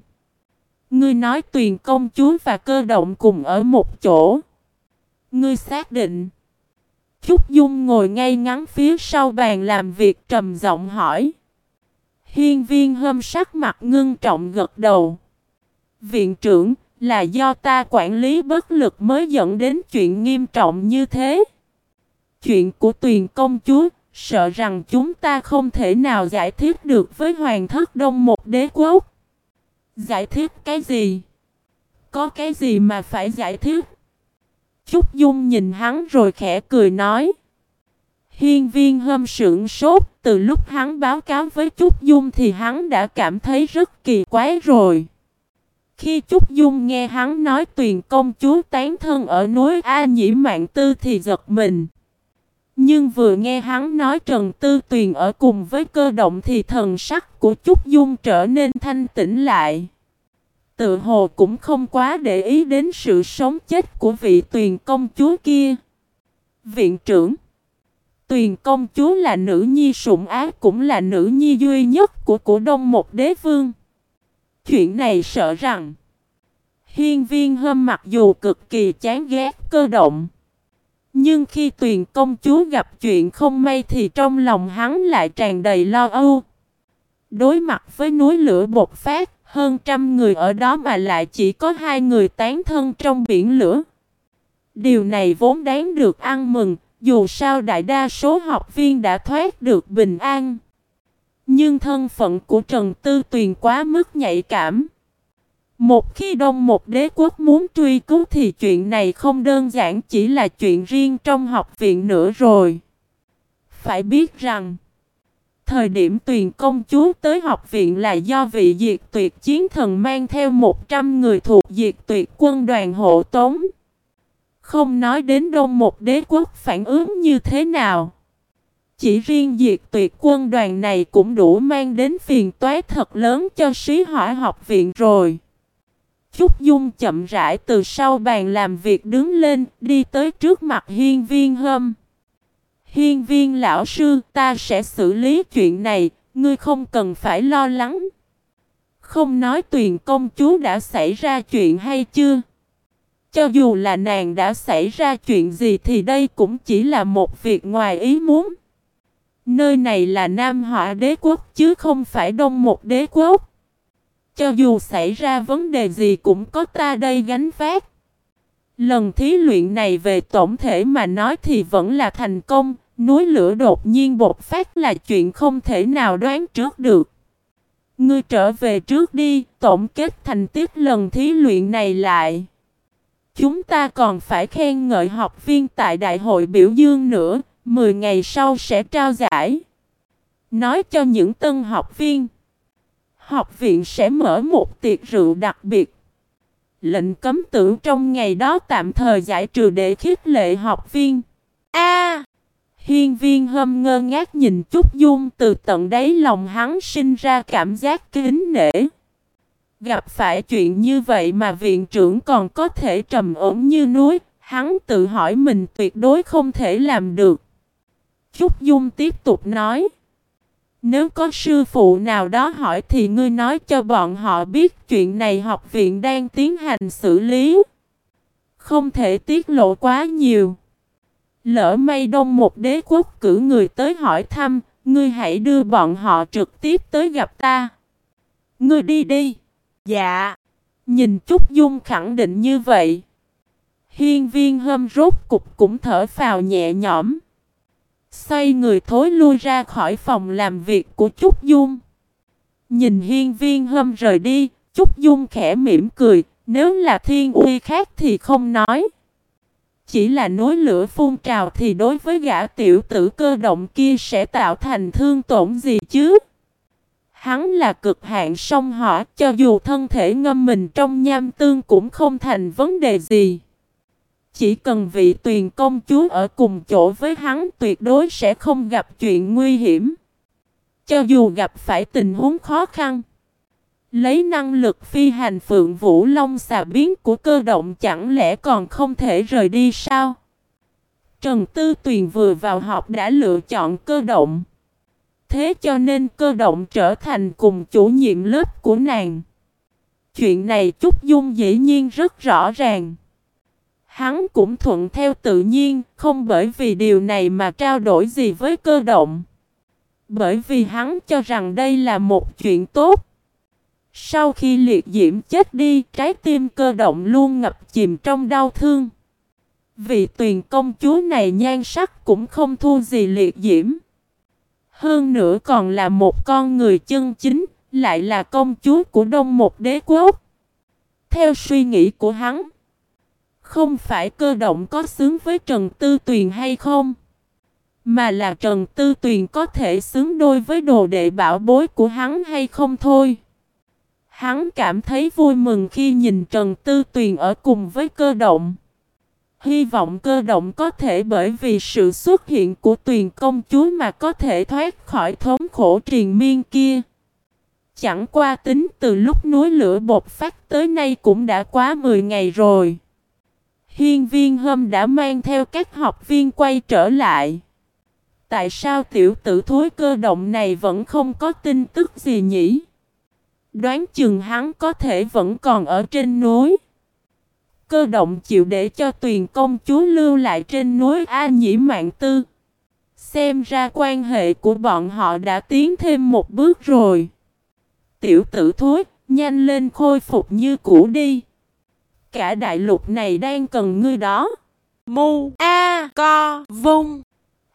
Ngươi nói tuyền công chúa và cơ động cùng ở một chỗ. Ngươi xác định. Trúc Dung ngồi ngay ngắn phía sau bàn làm việc trầm giọng hỏi. Hiên viên hâm sắc mặt ngưng trọng gật đầu. Viện trưởng, là do ta quản lý bất lực mới dẫn đến chuyện nghiêm trọng như thế. Chuyện của tuyền công chúa, Sợ rằng chúng ta không thể nào giải thích được với hoàng thất đông một đế quốc. Giải thích cái gì? Có cái gì mà phải giải thích? Trúc Dung nhìn hắn rồi khẽ cười nói. Hiên viên hâm sưởng sốt, từ lúc hắn báo cáo với Trúc Dung thì hắn đã cảm thấy rất kỳ quái rồi. Khi Trúc Dung nghe hắn nói tuyền công chúa tán thân ở núi A Nhĩ Mạng Tư thì giật mình. Nhưng vừa nghe hắn nói Trần Tư Tuyền ở cùng với cơ động thì thần sắc của Trúc Dung trở nên thanh tĩnh lại. Tự hồ cũng không quá để ý đến sự sống chết của vị tuyền công chúa kia. Viện trưởng, Tuyền công chúa là nữ nhi sủng ác cũng là nữ nhi duy nhất của cổ đông một đế vương. Chuyện này sợ rằng Hiên viên hâm mặc dù cực kỳ chán ghét, cơ động. Nhưng khi tuyền công chúa gặp chuyện không may thì trong lòng hắn lại tràn đầy lo âu. Đối mặt với núi lửa bột phát, Hơn trăm người ở đó mà lại chỉ có hai người tán thân trong biển lửa. Điều này vốn đáng được ăn mừng, Dù sao đại đa số học viên đã thoát được bình an. Nhưng thân phận của Trần Tư Tuyền quá mức nhạy cảm một khi đông một đế quốc muốn truy cứu thì chuyện này không đơn giản chỉ là chuyện riêng trong học viện nữa rồi. Phải biết rằng, thời điểm tuyền công chúa tới học viện là do vị diệt tuyệt chiến thần mang theo 100 người thuộc diệt tuyệt quân đoàn hộ tống. Không nói đến đông một đế quốc phản ứng như thế nào. Chỉ riêng diệt tuyệt quân đoàn này cũng đủ mang đến phiền toái thật lớn cho sĩ hỏa học viện rồi. Trúc Dung chậm rãi từ sau bàn làm việc đứng lên, đi tới trước mặt hiên viên hâm. Hiên viên lão sư, ta sẽ xử lý chuyện này, ngươi không cần phải lo lắng. Không nói tuyền công chúa đã xảy ra chuyện hay chưa. Cho dù là nàng đã xảy ra chuyện gì thì đây cũng chỉ là một việc ngoài ý muốn. Nơi này là Nam Họa đế quốc chứ không phải Đông một đế quốc. Cho dù xảy ra vấn đề gì cũng có ta đây gánh vác. Lần thí luyện này về tổng thể mà nói thì vẫn là thành công, núi lửa đột nhiên bột phát là chuyện không thể nào đoán trước được. Ngươi trở về trước đi, tổng kết thành tích lần thí luyện này lại. Chúng ta còn phải khen ngợi học viên tại đại hội biểu dương nữa, 10 ngày sau sẽ trao giải. Nói cho những tân học viên học viện sẽ mở một tiệc rượu đặc biệt. Lệnh cấm tử trong ngày đó tạm thời giải trừ để khích lệ học viên. A! hiên viên hâm ngơ ngác nhìn chút Dung từ tận đáy lòng hắn sinh ra cảm giác kính nể. Gặp phải chuyện như vậy mà viện trưởng còn có thể trầm ổn như núi, hắn tự hỏi mình tuyệt đối không thể làm được. Trúc Dung tiếp tục nói. Nếu có sư phụ nào đó hỏi thì ngươi nói cho bọn họ biết chuyện này học viện đang tiến hành xử lý. Không thể tiết lộ quá nhiều. Lỡ may đông một đế quốc cử người tới hỏi thăm, ngươi hãy đưa bọn họ trực tiếp tới gặp ta. Ngươi đi đi. Dạ. Nhìn Trúc Dung khẳng định như vậy. Hiên viên hâm rốt cục cũng thở phào nhẹ nhõm. Xoay người thối lui ra khỏi phòng làm việc của Trúc Dung. Nhìn hiên viên hâm rời đi, Trúc Dung khẽ mỉm cười, nếu là thiên uy khác thì không nói. Chỉ là nối lửa phun trào thì đối với gã tiểu tử cơ động kia sẽ tạo thành thương tổn gì chứ? Hắn là cực hạn sông hỏa, cho dù thân thể ngâm mình trong nham tương cũng không thành vấn đề gì. Chỉ cần vị tuyền công chúa ở cùng chỗ với hắn tuyệt đối sẽ không gặp chuyện nguy hiểm. Cho dù gặp phải tình huống khó khăn. Lấy năng lực phi hành phượng vũ long xà biến của cơ động chẳng lẽ còn không thể rời đi sao? Trần Tư Tuyền vừa vào học đã lựa chọn cơ động. Thế cho nên cơ động trở thành cùng chủ nhiệm lớp của nàng. Chuyện này Trúc Dung dĩ nhiên rất rõ ràng. Hắn cũng thuận theo tự nhiên, không bởi vì điều này mà trao đổi gì với cơ động. Bởi vì hắn cho rằng đây là một chuyện tốt. Sau khi liệt diễm chết đi, trái tim cơ động luôn ngập chìm trong đau thương. Vì tuyền công chúa này nhan sắc cũng không thua gì liệt diễm. Hơn nữa còn là một con người chân chính, lại là công chúa của đông một đế quốc. Theo suy nghĩ của hắn, không phải cơ động có xứng với Trần Tư Tuyền hay không, mà là Trần Tư Tuyền có thể xứng đôi với đồ đệ bảo bối của hắn hay không thôi. Hắn cảm thấy vui mừng khi nhìn Trần Tư Tuyền ở cùng với cơ động. Hy vọng cơ động có thể bởi vì sự xuất hiện của tuyền công chúa mà có thể thoát khỏi thống khổ triền miên kia. Chẳng qua tính từ lúc núi lửa bột phát tới nay cũng đã quá 10 ngày rồi. Hiên viên Hâm đã mang theo các học viên quay trở lại. Tại sao tiểu tử thối cơ động này vẫn không có tin tức gì nhỉ? Đoán chừng hắn có thể vẫn còn ở trên núi. Cơ động chịu để cho tuyền công chúa lưu lại trên núi A Nhĩ Mạng Tư. Xem ra quan hệ của bọn họ đã tiến thêm một bước rồi. Tiểu tử thối, nhanh lên khôi phục như cũ đi. Cả đại lục này đang cần ngươi đó. Mu, A, Co, Vung.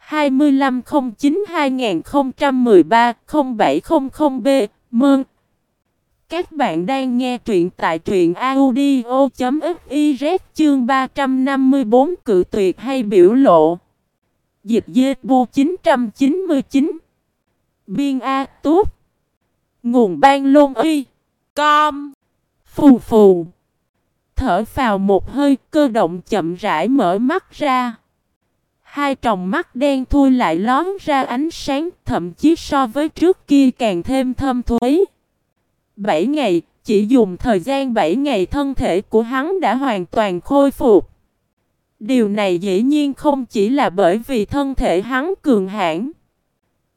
2509-2013-0700B Mơn. Các bạn đang nghe truyện tại truyện audio.fiz chương 354 cự tuyệt hay biểu lộ. Dịch dê bu 999 Biên A Tút Nguồn ban lôn y. Com. Phù phù. Thở vào một hơi cơ động chậm rãi mở mắt ra. Hai tròng mắt đen thui lại lón ra ánh sáng thậm chí so với trước kia càng thêm thâm thuế. bảy ngày, chỉ dùng thời gian bảy ngày thân thể của hắn đã hoàn toàn khôi phục. Điều này dĩ nhiên không chỉ là bởi vì thân thể hắn cường hãn,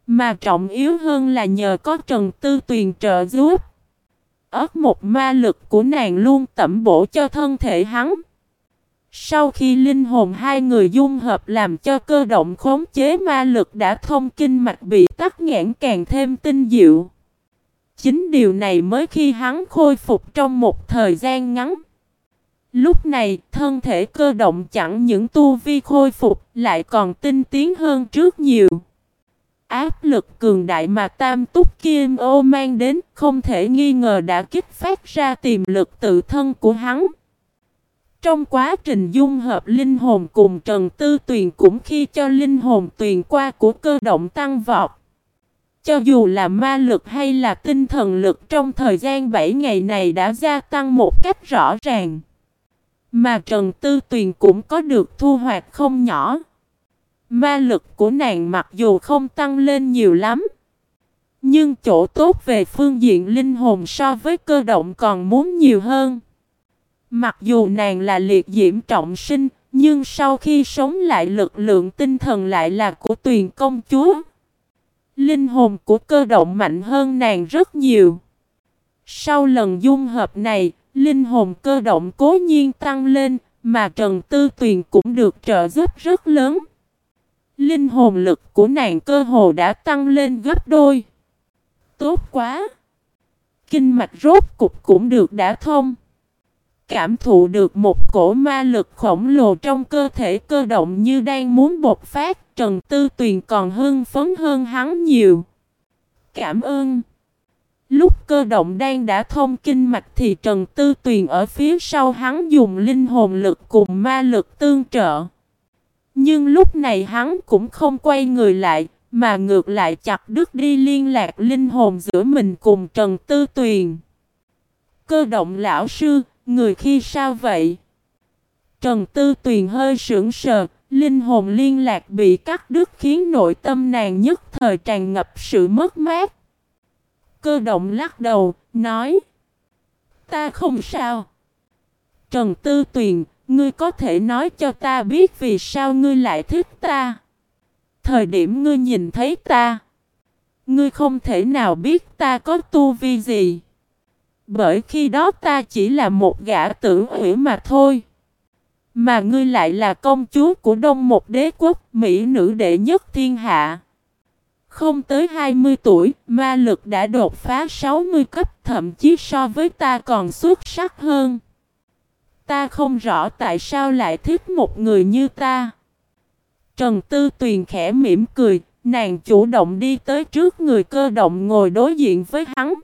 mà trọng yếu hơn là nhờ có Trần Tư Tuyền trợ giúp ớt một ma lực của nàng luôn tẩm bổ cho thân thể hắn. Sau khi linh hồn hai người dung hợp làm cho cơ động khống chế ma lực đã thông kinh mạch bị tắc nghẽn càng thêm tinh diệu. Chính điều này mới khi hắn khôi phục trong một thời gian ngắn. Lúc này, thân thể cơ động chẳng những tu vi khôi phục, lại còn tinh tiến hơn trước nhiều. Áp lực cường đại mà Tam Túc Kim Ô mang đến, không thể nghi ngờ đã kích phát ra tiềm lực tự thân của hắn. Trong quá trình dung hợp linh hồn cùng Trần Tư Tuyền cũng khi cho linh hồn tuyền qua của cơ động tăng vọt. Cho dù là ma lực hay là tinh thần lực trong thời gian 7 ngày này đã gia tăng một cách rõ ràng. Mà Trần Tư Tuyền cũng có được thu hoạch không nhỏ. Ma lực của nàng mặc dù không tăng lên nhiều lắm. Nhưng chỗ tốt về phương diện linh hồn so với cơ động còn muốn nhiều hơn. Mặc dù nàng là liệt diễm trọng sinh, nhưng sau khi sống lại lực lượng tinh thần lại là của tuyền công chúa. Linh hồn của cơ động mạnh hơn nàng rất nhiều. Sau lần dung hợp này, linh hồn cơ động cố nhiên tăng lên, mà Trần Tư Tuyền cũng được trợ giúp rất lớn. Linh hồn lực của nàng cơ hồ đã tăng lên gấp đôi. Tốt quá! Kinh mạch rốt cục cũng được đã thông. Cảm thụ được một cổ ma lực khổng lồ trong cơ thể cơ động như đang muốn bột phát, Trần Tư Tuyền còn hưng phấn hơn hắn nhiều. Cảm ơn. Lúc cơ động đang đã thông kinh mạch thì Trần Tư Tuyền ở phía sau hắn dùng linh hồn lực cùng ma lực tương trợ. Nhưng lúc này hắn cũng không quay người lại, mà ngược lại chặt đứt đi liên lạc linh hồn giữa mình cùng Trần Tư Tuyền. Cơ động lão sư, Người khi sao vậy? Trần Tư Tuyền hơi sững sờ, linh hồn liên lạc bị cắt đứt khiến nội tâm nàng nhất thời tràn ngập sự mất mát. Cơ động lắc đầu, nói Ta không sao. Trần Tư Tuyền, ngươi có thể nói cho ta biết vì sao ngươi lại thích ta. Thời điểm ngươi nhìn thấy ta, ngươi không thể nào biết ta có tu vi gì. Bởi khi đó ta chỉ là một gã tử hủy mà thôi. Mà ngươi lại là công chúa của đông một đế quốc, mỹ nữ đệ nhất thiên hạ. Không tới 20 tuổi, ma lực đã đột phá 60 cấp, thậm chí so với ta còn xuất sắc hơn. Ta không rõ tại sao lại thích một người như ta. Trần Tư Tuyền khẽ mỉm cười, Nàng chủ động đi tới trước người cơ động ngồi đối diện với hắn.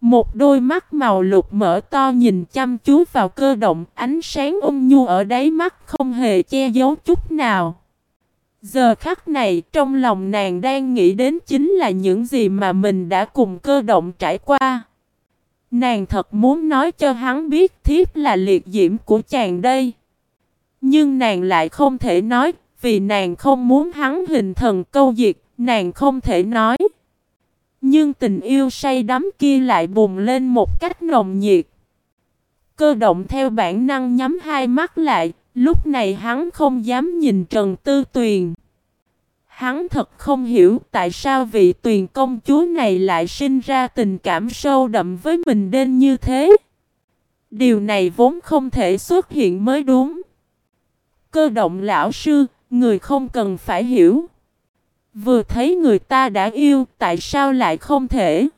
Một đôi mắt màu lục mở to nhìn chăm chú vào cơ động, ánh sáng ung nhu ở đáy mắt không hề che giấu chút nào. Giờ khắc này trong lòng nàng đang nghĩ đến chính là những gì mà mình đã cùng cơ động trải qua. Nàng thật muốn nói cho hắn biết thiếp là liệt diễm của chàng đây. Nhưng nàng lại không thể nói, vì nàng không muốn hắn hình thần câu diệt, nàng không thể nói. Nhưng tình yêu say đắm kia lại bùng lên một cách nồng nhiệt. Cơ động theo bản năng nhắm hai mắt lại, lúc này hắn không dám nhìn Trần Tư Tuyền. Hắn thật không hiểu tại sao vị tuyền công chúa này lại sinh ra tình cảm sâu đậm với mình đến như thế. Điều này vốn không thể xuất hiện mới đúng. Cơ động lão sư, người không cần phải hiểu. Vừa thấy người ta đã yêu, tại sao lại không thể?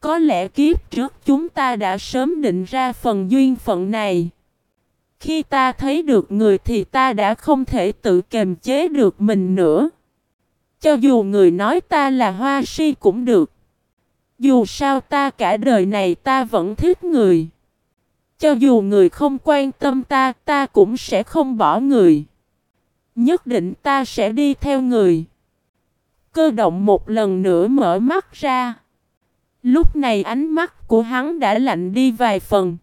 Có lẽ kiếp trước chúng ta đã sớm định ra phần duyên phận này. Khi ta thấy được người thì ta đã không thể tự kềm chế được mình nữa. Cho dù người nói ta là hoa si cũng được. Dù sao ta cả đời này ta vẫn thích người. Cho dù người không quan tâm ta, ta cũng sẽ không bỏ người. Nhất định ta sẽ đi theo người. Cơ động một lần nữa mở mắt ra. Lúc này ánh mắt của hắn đã lạnh đi vài phần.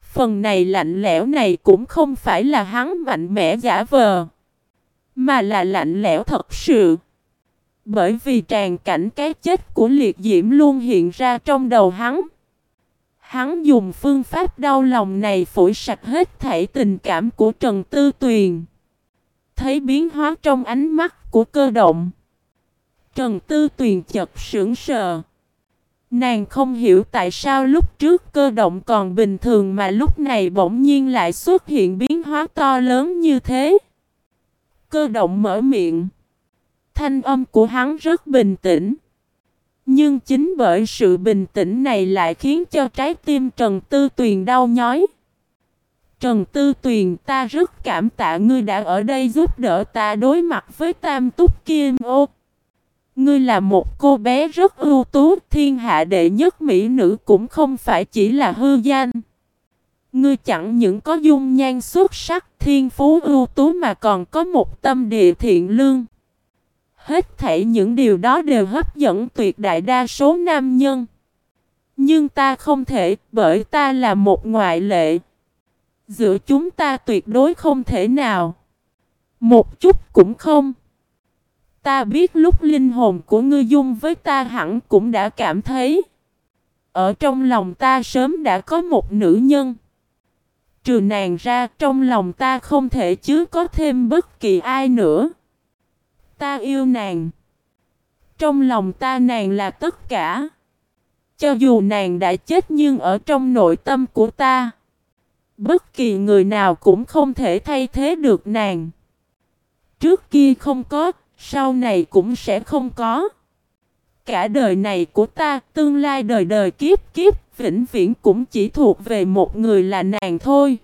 Phần này lạnh lẽo này cũng không phải là hắn mạnh mẽ giả vờ. Mà là lạnh lẽo thật sự. Bởi vì tràn cảnh cái chết của liệt diễm luôn hiện ra trong đầu hắn. Hắn dùng phương pháp đau lòng này phủi sạch hết thảy tình cảm của Trần Tư Tuyền. Thấy biến hóa trong ánh mắt của cơ động. Trần Tư Tuyền chật sững sờ. Nàng không hiểu tại sao lúc trước cơ động còn bình thường mà lúc này bỗng nhiên lại xuất hiện biến hóa to lớn như thế. Cơ động mở miệng. Thanh âm của hắn rất bình tĩnh. Nhưng chính bởi sự bình tĩnh này lại khiến cho trái tim Trần Tư Tuyền đau nhói. Trần Tư Tuyền ta rất cảm tạ ngươi đã ở đây giúp đỡ ta đối mặt với tam túc kim ô. Ngươi là một cô bé rất ưu tú, thiên hạ đệ nhất mỹ nữ cũng không phải chỉ là hư danh. Ngươi chẳng những có dung nhan xuất sắc, thiên phú ưu tú mà còn có một tâm địa thiện lương. Hết thảy những điều đó đều hấp dẫn tuyệt đại đa số nam nhân. Nhưng ta không thể, bởi ta là một ngoại lệ. Giữa chúng ta tuyệt đối không thể nào. Một chút cũng không. Ta biết lúc linh hồn của ngươi dung với ta hẳn cũng đã cảm thấy. Ở trong lòng ta sớm đã có một nữ nhân. Trừ nàng ra trong lòng ta không thể chứ có thêm bất kỳ ai nữa. Ta yêu nàng. Trong lòng ta nàng là tất cả. Cho dù nàng đã chết nhưng ở trong nội tâm của ta. Bất kỳ người nào cũng không thể thay thế được nàng. Trước kia không có, sau này cũng sẽ không có. Cả đời này của ta, tương lai đời đời kiếp kiếp, vĩnh viễn cũng chỉ thuộc về một người là nàng thôi.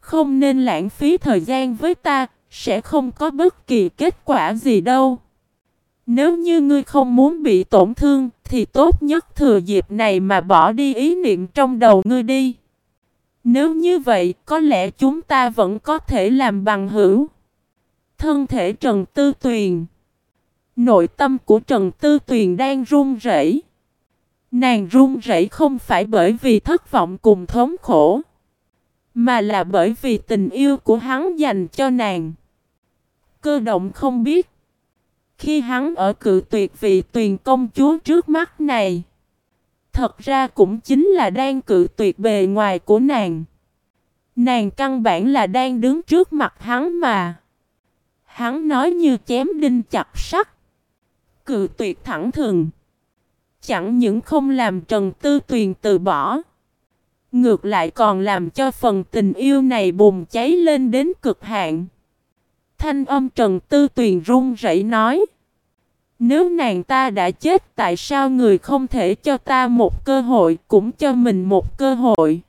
Không nên lãng phí thời gian với ta, sẽ không có bất kỳ kết quả gì đâu. Nếu như ngươi không muốn bị tổn thương, thì tốt nhất thừa dịp này mà bỏ đi ý niệm trong đầu ngươi đi. Nếu như vậy, có lẽ chúng ta vẫn có thể làm bằng hữu. Thân thể Trần Tư Tuyền Nội tâm của Trần Tư Tuyền đang run rẩy. Nàng run rẩy không phải bởi vì thất vọng cùng thống khổ, mà là bởi vì tình yêu của hắn dành cho nàng. Cơ động không biết. Khi hắn ở cự tuyệt vị tuyền công chúa trước mắt này. Thật ra cũng chính là đang cự tuyệt bề ngoài của nàng. Nàng căn bản là đang đứng trước mặt hắn mà. Hắn nói như chém đinh chặt sắt. Cự tuyệt thẳng thừng. Chẳng những không làm Trần Tư Tuyền từ bỏ. Ngược lại còn làm cho phần tình yêu này bùng cháy lên đến cực hạn. Thanh âm Trần Tư Tuyền run rẩy nói. Nếu nàng ta đã chết, tại sao người không thể cho ta một cơ hội, cũng cho mình một cơ hội.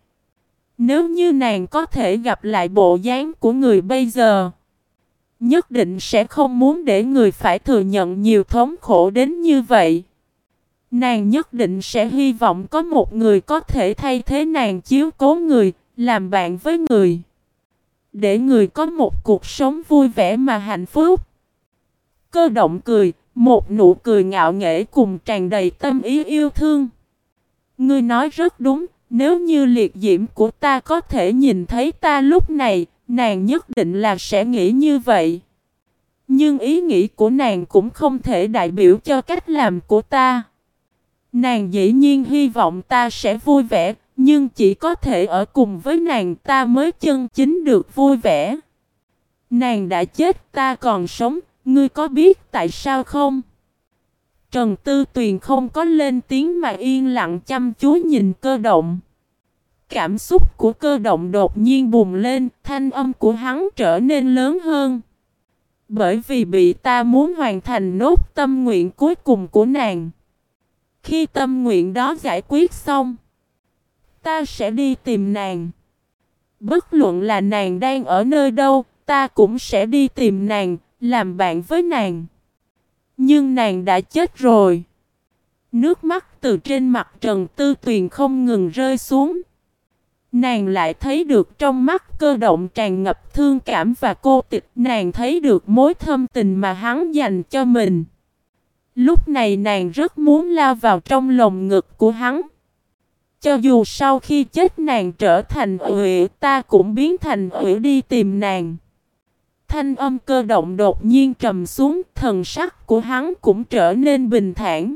Nếu như nàng có thể gặp lại bộ dáng của người bây giờ. Nhất định sẽ không muốn để người phải thừa nhận nhiều thống khổ đến như vậy. Nàng nhất định sẽ hy vọng có một người có thể thay thế nàng chiếu cố người, làm bạn với người. Để người có một cuộc sống vui vẻ mà hạnh phúc. Cơ động cười, một nụ cười ngạo nghễ cùng tràn đầy tâm ý yêu thương. Ngươi nói rất đúng, nếu như liệt diễm của ta có thể nhìn thấy ta lúc này, nàng nhất định là sẽ nghĩ như vậy. Nhưng ý nghĩ của nàng cũng không thể đại biểu cho cách làm của ta. Nàng dĩ nhiên hy vọng ta sẽ vui vẻ, nhưng chỉ có thể ở cùng với nàng ta mới chân chính được vui vẻ. Nàng đã chết ta còn sống, ngươi có biết tại sao không? Trần Tư Tuyền không có lên tiếng mà yên lặng chăm chú nhìn cơ động. Cảm xúc của cơ động đột nhiên bùng lên, thanh âm của hắn trở nên lớn hơn. Bởi vì bị ta muốn hoàn thành nốt tâm nguyện cuối cùng của nàng. Khi tâm nguyện đó giải quyết xong, ta sẽ đi tìm nàng. Bất luận là nàng đang ở nơi đâu, ta cũng sẽ đi tìm nàng, làm bạn với nàng. Nhưng nàng đã chết rồi. Nước mắt từ trên mặt Trần Tư Tuyền không ngừng rơi xuống. Nàng lại thấy được trong mắt cơ động tràn ngập thương cảm và cô tịch. Nàng thấy được mối thâm tình mà hắn dành cho mình. Lúc này nàng rất muốn lao vào trong lồng ngực của hắn. Cho dù sau khi chết nàng trở thành ủy ta cũng biến thành ủy đi tìm nàng. Thanh âm cơ động đột nhiên trầm xuống, thần sắc của hắn cũng trở nên bình thản.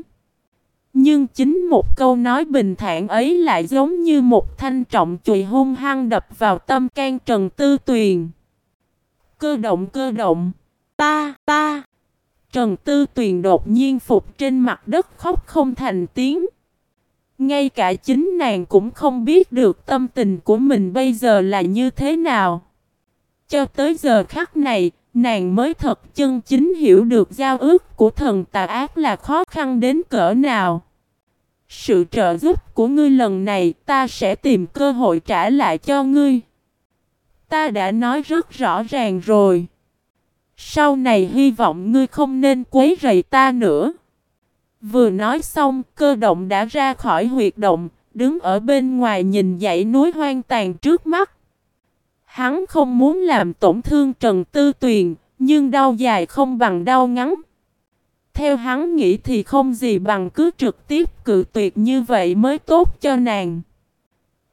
Nhưng chính một câu nói bình thản ấy lại giống như một thanh trọng chùy hung hăng đập vào tâm can Trần Tư Tuyền. Cơ động cơ động, ta, ta. Trần Tư Tuyền đột nhiên phục trên mặt đất khóc không thành tiếng. Ngay cả chính nàng cũng không biết được tâm tình của mình bây giờ là như thế nào. Cho tới giờ khắc này, nàng mới thật chân chính hiểu được giao ước của thần tà ác là khó khăn đến cỡ nào. Sự trợ giúp của ngươi lần này ta sẽ tìm cơ hội trả lại cho ngươi. Ta đã nói rất rõ ràng rồi. Sau này hy vọng ngươi không nên quấy rầy ta nữa. Vừa nói xong, cơ động đã ra khỏi huyệt động, đứng ở bên ngoài nhìn dãy núi hoang tàn trước mắt. Hắn không muốn làm tổn thương Trần Tư Tuyền, nhưng đau dài không bằng đau ngắn. Theo hắn nghĩ thì không gì bằng cứ trực tiếp cự tuyệt như vậy mới tốt cho nàng.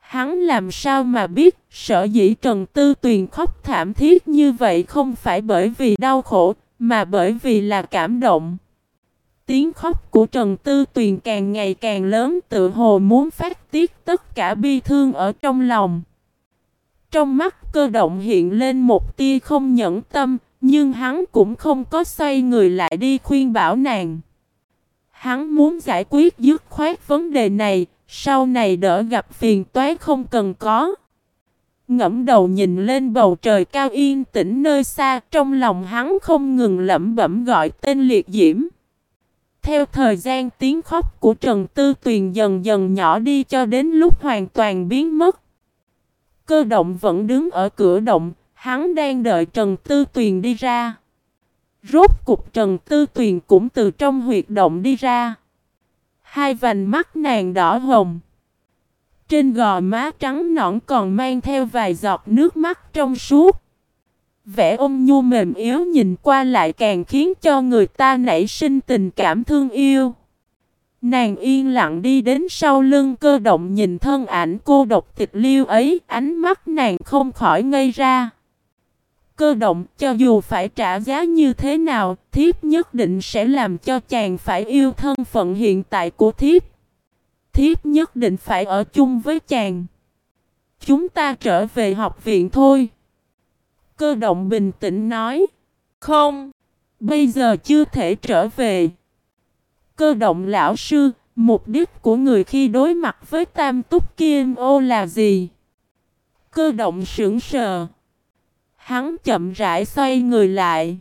Hắn làm sao mà biết sợ dĩ Trần Tư Tuyền khóc thảm thiết như vậy không phải bởi vì đau khổ, mà bởi vì là cảm động. Tiếng khóc của Trần Tư Tuyền càng ngày càng lớn tự hồ muốn phát tiết tất cả bi thương ở trong lòng. Trong mắt cơ động hiện lên một tia không nhẫn tâm, nhưng hắn cũng không có xoay người lại đi khuyên bảo nàng. Hắn muốn giải quyết dứt khoát vấn đề này, sau này đỡ gặp phiền toái không cần có. Ngẫm đầu nhìn lên bầu trời cao yên tĩnh nơi xa, trong lòng hắn không ngừng lẩm bẩm gọi tên liệt diễm. Theo thời gian tiếng khóc của Trần Tư Tuyền dần dần nhỏ đi cho đến lúc hoàn toàn biến mất. Cơ động vẫn đứng ở cửa động, hắn đang đợi Trần Tư Tuyền đi ra. Rốt cục Trần Tư Tuyền cũng từ trong huyệt động đi ra. Hai vành mắt nàng đỏ hồng. Trên gò má trắng nõn còn mang theo vài giọt nước mắt trong suốt. Vẻ ôm nhu mềm yếu nhìn qua lại càng khiến cho người ta nảy sinh tình cảm thương yêu. Nàng yên lặng đi đến sau lưng cơ động nhìn thân ảnh cô độc tịch liêu ấy, ánh mắt nàng không khỏi ngây ra. Cơ động cho dù phải trả giá như thế nào, thiếp nhất định sẽ làm cho chàng phải yêu thân phận hiện tại của thiếp. Thiếp nhất định phải ở chung với chàng. Chúng ta trở về học viện thôi. Cơ động bình tĩnh nói. Không, bây giờ chưa thể trở về. Cơ động lão sư, mục đích của người khi đối mặt với tam túc kim ô là gì? Cơ động sững sờ. Hắn chậm rãi xoay người lại.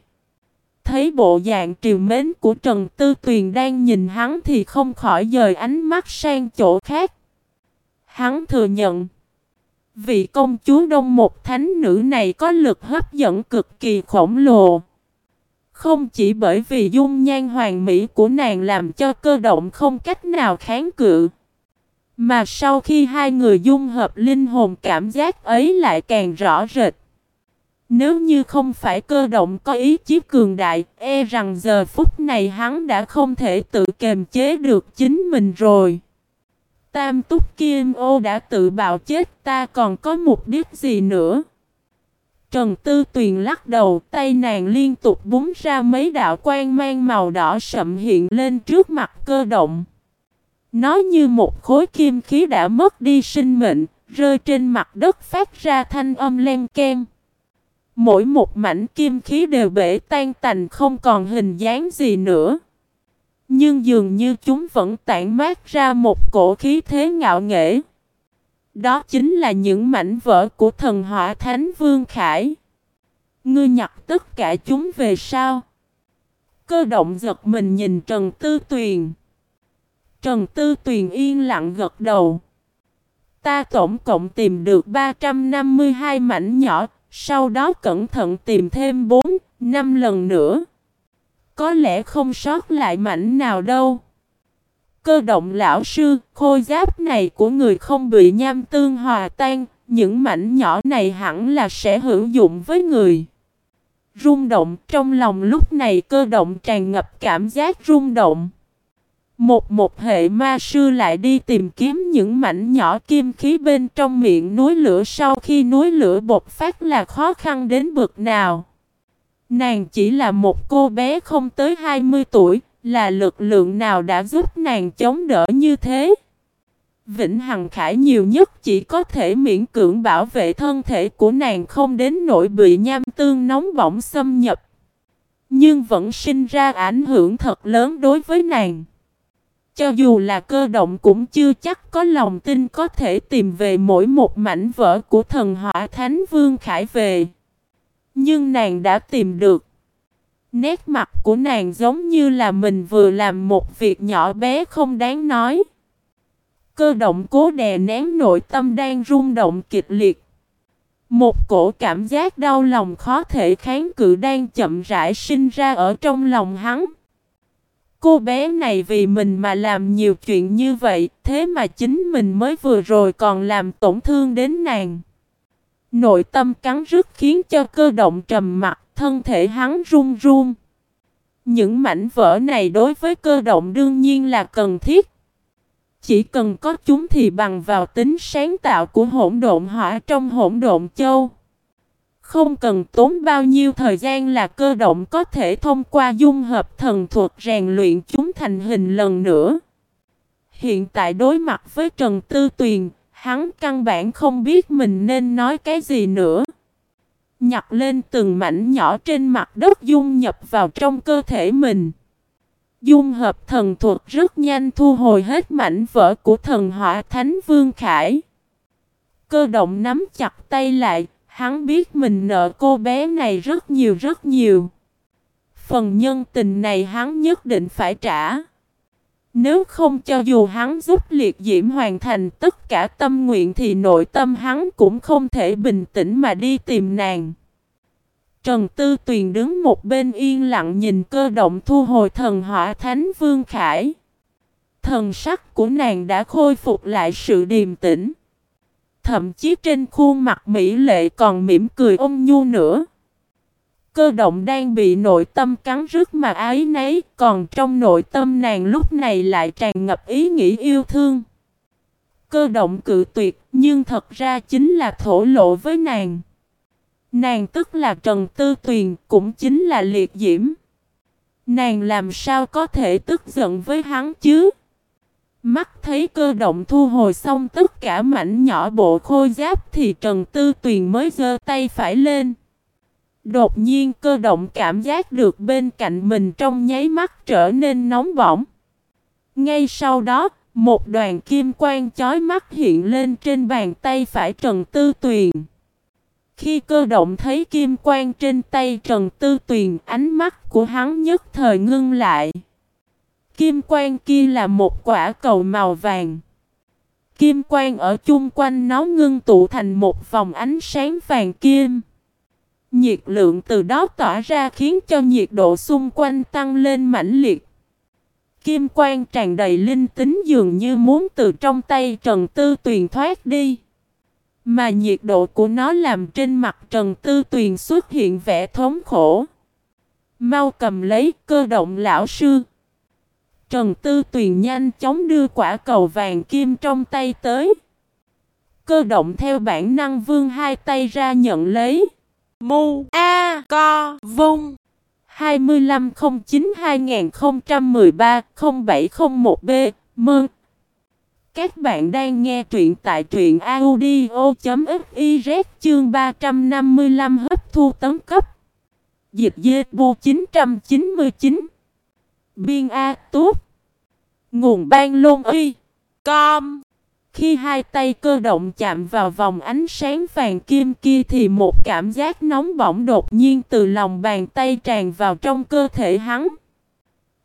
Thấy bộ dạng triều mến của Trần Tư Tuyền đang nhìn hắn thì không khỏi dời ánh mắt sang chỗ khác. Hắn thừa nhận. Vị công chúa đông một thánh nữ này có lực hấp dẫn cực kỳ khổng lồ. Không chỉ bởi vì dung nhan hoàng mỹ của nàng làm cho cơ động không cách nào kháng cự. Mà sau khi hai người dung hợp linh hồn cảm giác ấy lại càng rõ rệt. Nếu như không phải cơ động có ý chí cường đại, e rằng giờ phút này hắn đã không thể tự kềm chế được chính mình rồi. Tam túc kim ô đã tự bạo chết ta còn có mục đích gì nữa? Trần Tư Tuyền lắc đầu tay nàng liên tục búng ra mấy đạo quang mang màu đỏ sậm hiện lên trước mặt cơ động. Nó như một khối kim khí đã mất đi sinh mệnh, rơi trên mặt đất phát ra thanh âm len keng. Mỗi một mảnh kim khí đều bể tan tành không còn hình dáng gì nữa. Nhưng dường như chúng vẫn tản mát ra một cổ khí thế ngạo nghễ. Đó chính là những mảnh vỡ của thần hỏa Thánh Vương Khải. Ngươi nhặt tất cả chúng về sao? Cơ động giật mình nhìn Trần Tư Tuyền. Trần Tư Tuyền yên lặng gật đầu. Ta tổng cộng tìm được 352 mảnh nhỏ, sau đó cẩn thận tìm thêm 4, 5 lần nữa. Có lẽ không sót lại mảnh nào đâu. Cơ động lão sư, khôi giáp này của người không bị nham tương hòa tan, những mảnh nhỏ này hẳn là sẽ hữu dụng với người. Rung động trong lòng lúc này cơ động tràn ngập cảm giác rung động. Một một hệ ma sư lại đi tìm kiếm những mảnh nhỏ kim khí bên trong miệng núi lửa sau khi núi lửa bột phát là khó khăn đến bực nào. Nàng chỉ là một cô bé không tới 20 tuổi, là lực lượng nào đã giúp nàng chống đỡ như thế? Vĩnh Hằng Khải nhiều nhất chỉ có thể miễn cưỡng bảo vệ thân thể của nàng không đến nỗi bị nham tương nóng bỏng xâm nhập. Nhưng vẫn sinh ra ảnh hưởng thật lớn đối với nàng. Cho dù là cơ động cũng chưa chắc có lòng tin có thể tìm về mỗi một mảnh vỡ của thần hỏa Thánh Vương Khải về. Nhưng nàng đã tìm được. Nét mặt của nàng giống như là mình vừa làm một việc nhỏ bé không đáng nói. Cơ động cố đè nén nội tâm đang rung động kịch liệt. Một cổ cảm giác đau lòng khó thể kháng cự đang chậm rãi sinh ra ở trong lòng hắn. Cô bé này vì mình mà làm nhiều chuyện như vậy, thế mà chính mình mới vừa rồi còn làm tổn thương đến nàng. Nội tâm cắn rứt khiến cho cơ động trầm mặt, thân thể hắn run run. Những mảnh vỡ này đối với cơ động đương nhiên là cần thiết. Chỉ cần có chúng thì bằng vào tính sáng tạo của hỗn độn hỏa trong hỗn độn châu. Không cần tốn bao nhiêu thời gian là cơ động có thể thông qua dung hợp thần thuật rèn luyện chúng thành hình lần nữa. Hiện tại đối mặt với Trần Tư Tuyền, hắn căn bản không biết mình nên nói cái gì nữa. Nhặt lên từng mảnh nhỏ trên mặt đất dung nhập vào trong cơ thể mình. Dung hợp thần thuật rất nhanh thu hồi hết mảnh vỡ của thần hỏa Thánh Vương Khải. Cơ động nắm chặt tay lại, hắn biết mình nợ cô bé này rất nhiều rất nhiều. Phần nhân tình này hắn nhất định phải trả. Nếu không cho dù hắn giúp liệt diễm hoàn thành tất cả tâm nguyện thì nội tâm hắn cũng không thể bình tĩnh mà đi tìm nàng. Trần Tư Tuyền đứng một bên yên lặng nhìn cơ động thu hồi thần hỏa Thánh Vương Khải. Thần sắc của nàng đã khôi phục lại sự điềm tĩnh. Thậm chí trên khuôn mặt mỹ lệ còn mỉm cười ôm nhu nữa. Cơ động đang bị nội tâm cắn rứt mà ái nấy, còn trong nội tâm nàng lúc này lại tràn ngập ý nghĩ yêu thương. Cơ động cự tuyệt, nhưng thật ra chính là thổ lộ với nàng. Nàng tức là Trần Tư Tuyền, cũng chính là liệt diễm. Nàng làm sao có thể tức giận với hắn chứ? Mắt thấy cơ động thu hồi xong tất cả mảnh nhỏ bộ khôi giáp thì Trần Tư Tuyền mới giơ tay phải lên. Đột nhiên cơ động cảm giác được bên cạnh mình trong nháy mắt trở nên nóng bỏng. Ngay sau đó, một đoàn kim quang chói mắt hiện lên trên bàn tay phải Trần Tư Tuyền. Khi cơ động thấy kim quang trên tay Trần Tư Tuyền, ánh mắt của hắn nhất thời ngưng lại. Kim quang kia là một quả cầu màu vàng. Kim quang ở chung quanh nó ngưng tụ thành một vòng ánh sáng vàng kim. Nhiệt lượng từ đó tỏa ra khiến cho nhiệt độ xung quanh tăng lên mãnh liệt. Kim quang tràn đầy linh tính dường như muốn từ trong tay Trần Tư Tuyền thoát đi. Mà nhiệt độ của nó làm trên mặt Trần Tư Tuyền xuất hiện vẻ thống khổ. Mau cầm lấy, cơ động lão sư. Trần Tư Tuyền nhanh chóng đưa quả cầu vàng kim trong tay tới. Cơ động theo bản năng vương hai tay ra nhận lấy. Mu A Co Vung. 2509-2013-0701B mừng Các bạn đang nghe truyện tại truyện audio.fiz chương 355 hấp thu tấn cấp. Dịch dê bu 999 Biên A Tốt Nguồn ban lôn uy. Com Khi hai tay cơ động chạm vào vòng ánh sáng vàng kim kia thì một cảm giác nóng bỏng đột nhiên từ lòng bàn tay tràn vào trong cơ thể hắn.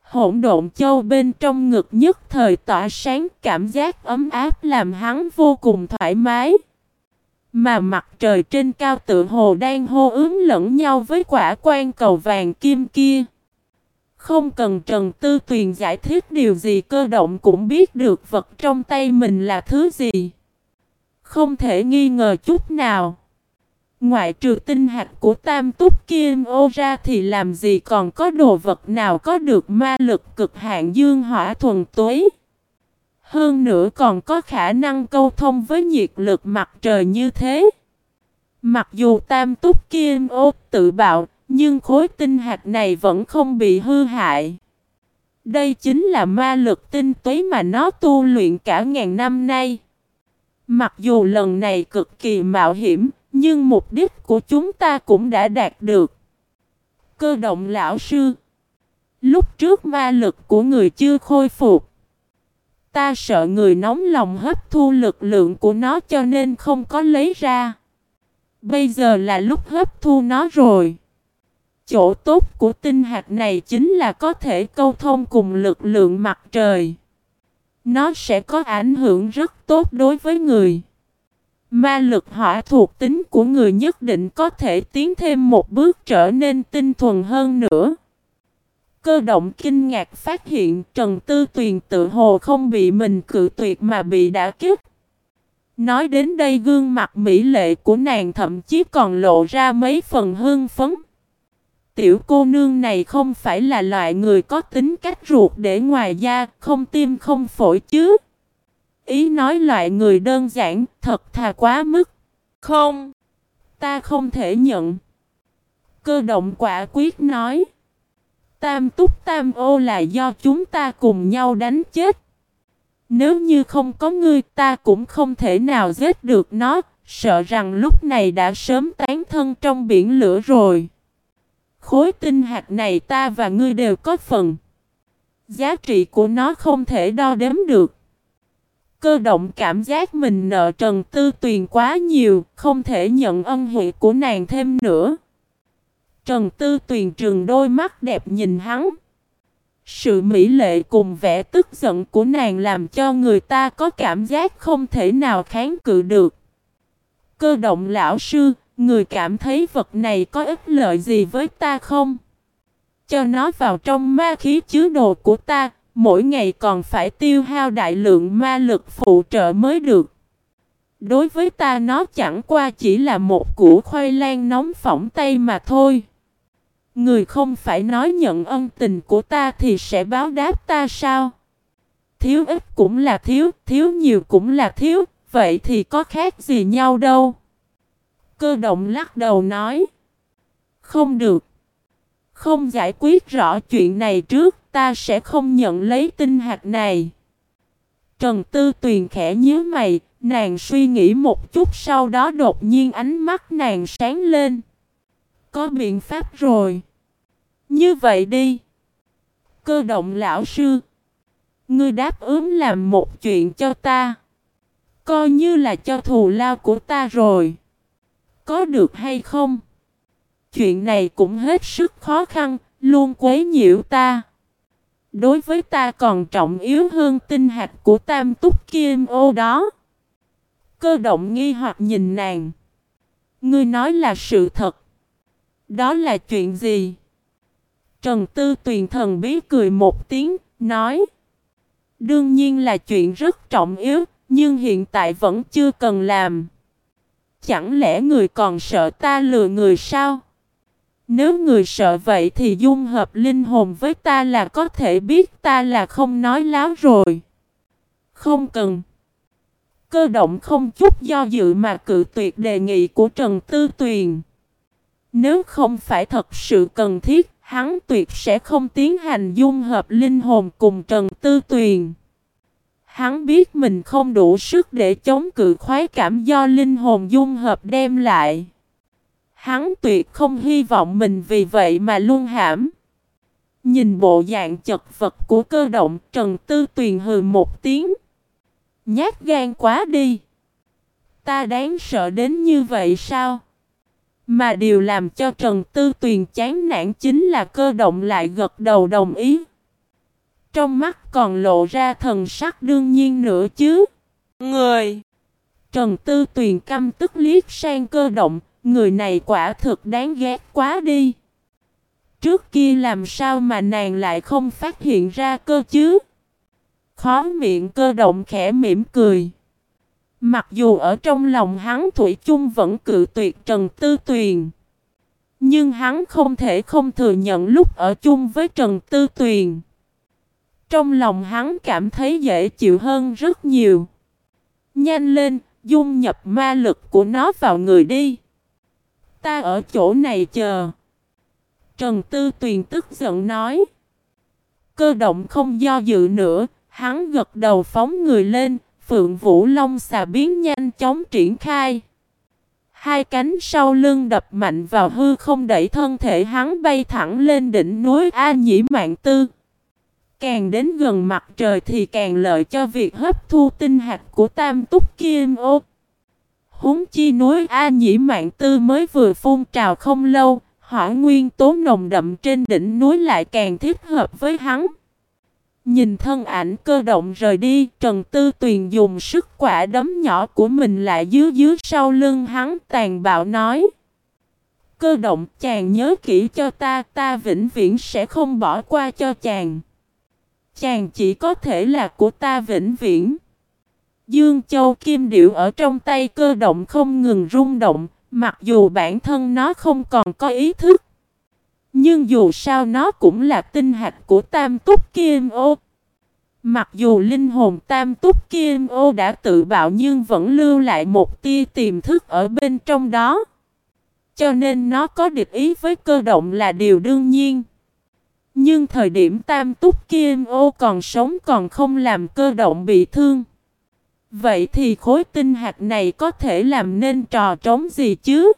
Hỗn độn châu bên trong ngực nhất thời tỏa sáng, cảm giác ấm áp làm hắn vô cùng thoải mái. Mà mặt trời trên cao tự hồ đang hô ứng lẫn nhau với quả quan cầu vàng kim kia. Không cần Trần Tư Tuyền giải thích điều gì cơ động cũng biết được vật trong tay mình là thứ gì. Không thể nghi ngờ chút nào. Ngoại trừ tinh hạt của tam túc kim ô ra thì làm gì còn có đồ vật nào có được ma lực cực hạn dương hỏa thuần túy. Hơn nữa còn có khả năng câu thông với nhiệt lực mặt trời như thế. Mặc dù tam túc kim ô tự bạo, nhưng khối tinh hạt này vẫn không bị hư hại. Đây chính là ma lực tinh túy mà nó tu luyện cả ngàn năm nay. Mặc dù lần này cực kỳ mạo hiểm, nhưng mục đích của chúng ta cũng đã đạt được. Cơ động lão sư Lúc trước ma lực của người chưa khôi phục. Ta sợ người nóng lòng hấp thu lực lượng của nó cho nên không có lấy ra. Bây giờ là lúc hấp thu nó rồi. Chỗ tốt của tinh hạt này chính là có thể câu thông cùng lực lượng mặt trời. Nó sẽ có ảnh hưởng rất tốt đối với người. Ma lực hỏa thuộc tính của người nhất định có thể tiến thêm một bước trở nên tinh thuần hơn nữa. Cơ động kinh ngạc phát hiện Trần Tư Tuyền tự hồ không bị mình cự tuyệt mà bị đã kích. Nói đến đây gương mặt mỹ lệ của nàng thậm chí còn lộ ra mấy phần hương phấn. Tiểu cô nương này không phải là loại người có tính cách ruột để ngoài da, không tim không phổi chứ. Ý nói loại người đơn giản, thật thà quá mức. Không, ta không thể nhận. Cơ động quả quyết nói. Tam túc tam ô là do chúng ta cùng nhau đánh chết. Nếu như không có ngươi ta cũng không thể nào giết được nó, sợ rằng lúc này đã sớm tán thân trong biển lửa rồi. Khối tinh hạt này ta và ngươi đều có phần. Giá trị của nó không thể đo đếm được. Cơ động cảm giác mình nợ Trần Tư Tuyền quá nhiều, không thể nhận ân huệ của nàng thêm nữa. Trần Tư Tuyền trường đôi mắt đẹp nhìn hắn. Sự mỹ lệ cùng vẻ tức giận của nàng làm cho người ta có cảm giác không thể nào kháng cự được. Cơ động lão sư, người cảm thấy vật này có ích lợi gì với ta không? Cho nó vào trong ma khí chứa đồ của ta, mỗi ngày còn phải tiêu hao đại lượng ma lực phụ trợ mới được. Đối với ta nó chẳng qua chỉ là một củ khoai lang nóng phỏng tay mà thôi. Người không phải nói nhận ân tình của ta thì sẽ báo đáp ta sao? Thiếu ít cũng là thiếu, thiếu nhiều cũng là thiếu, vậy thì có khác gì nhau đâu? Cơ động lắc đầu nói. Không được. Không giải quyết rõ chuyện này trước, ta sẽ không nhận lấy tinh hạt này. Trần Tư Tuyền khẽ nhíu mày, nàng suy nghĩ một chút sau đó đột nhiên ánh mắt nàng sáng lên. Có biện pháp rồi. Như vậy đi. Cơ động lão sư. Ngươi đáp ứng làm một chuyện cho ta. Coi như là cho thù lao của ta rồi. Có được hay không? Chuyện này cũng hết sức khó khăn, luôn quấy nhiễu ta. Đối với ta còn trọng yếu hơn tinh hạt của tam túc kim ô đó. Cơ động nghi hoặc nhìn nàng. Ngươi nói là sự thật. Đó là chuyện gì? Trần Tư Tuyền thần bí cười một tiếng, nói. Đương nhiên là chuyện rất trọng yếu, nhưng hiện tại vẫn chưa cần làm. Chẳng lẽ người còn sợ ta lừa người sao? Nếu người sợ vậy thì dung hợp linh hồn với ta là có thể biết ta là không nói láo rồi. Không cần. Cơ động không chút do dự mà cự tuyệt đề nghị của Trần Tư Tuyền. Nếu không phải thật sự cần thiết, hắn tuyệt sẽ không tiến hành dung hợp linh hồn cùng Trần Tư Tuyền. Hắn biết mình không đủ sức để chống cự khoái cảm do linh hồn dung hợp đem lại. Hắn tuyệt không hy vọng mình vì vậy mà luôn hãm. Nhìn bộ dạng chật vật của cơ động, Trần Tư Tuyền hừ một tiếng. Nhát gan quá đi. Ta đáng sợ đến như vậy sao? Mà điều làm cho Trần Tư Tuyền chán nản chính là cơ động lại gật đầu đồng ý. Trong mắt còn lộ ra thần sắc đương nhiên nữa chứ. Người! Trần Tư Tuyền căm tức liếc sang cơ động, người này quả thực đáng ghét quá đi. Trước kia làm sao mà nàng lại không phát hiện ra cơ chứ? Khó miệng cơ động khẽ mỉm cười. Mặc dù ở trong lòng hắn Thủy chung vẫn cự tuyệt Trần Tư Tuyền. Nhưng hắn không thể không thừa nhận lúc ở chung với Trần Tư Tuyền. Trong lòng hắn cảm thấy dễ chịu hơn rất nhiều. Nhanh lên, dung nhập ma lực của nó vào người đi. Ta ở chỗ này chờ. Trần Tư Tuyền tức giận nói. Cơ động không do dự nữa, hắn gật đầu phóng người lên, Phượng Vũ Long xà biến nhanh chóng triển khai. Hai cánh sau lưng đập mạnh vào hư không đẩy thân thể hắn bay thẳng lên đỉnh núi A Nhĩ Mạng Tư. Càng đến gần mặt trời thì càng lợi cho việc hấp thu tinh hạt của tam túc kim ô. Húng chi núi A Nhĩ Mạng Tư mới vừa phun trào không lâu, hỏa nguyên tố nồng đậm trên đỉnh núi lại càng thích hợp với hắn. Nhìn thân ảnh cơ động rời đi, Trần Tư Tuyền dùng sức quả đấm nhỏ của mình lại dưới dưới sau lưng hắn tàn bạo nói. Cơ động chàng nhớ kỹ cho ta, ta vĩnh viễn sẽ không bỏ qua cho chàng. Chàng chỉ có thể là của ta vĩnh viễn. Dương Châu Kim Điệu ở trong tay cơ động không ngừng rung động, mặc dù bản thân nó không còn có ý thức. Nhưng dù sao nó cũng là tinh hạt của tam túc kim ô. Mặc dù linh hồn tam túc kim ô đã tự bạo nhưng vẫn lưu lại một tia tiềm thức ở bên trong đó. Cho nên nó có địch ý với cơ động là điều đương nhiên. Nhưng thời điểm tam túc kim ô còn sống còn không làm cơ động bị thương. Vậy thì khối tinh hạt này có thể làm nên trò trống gì chứ?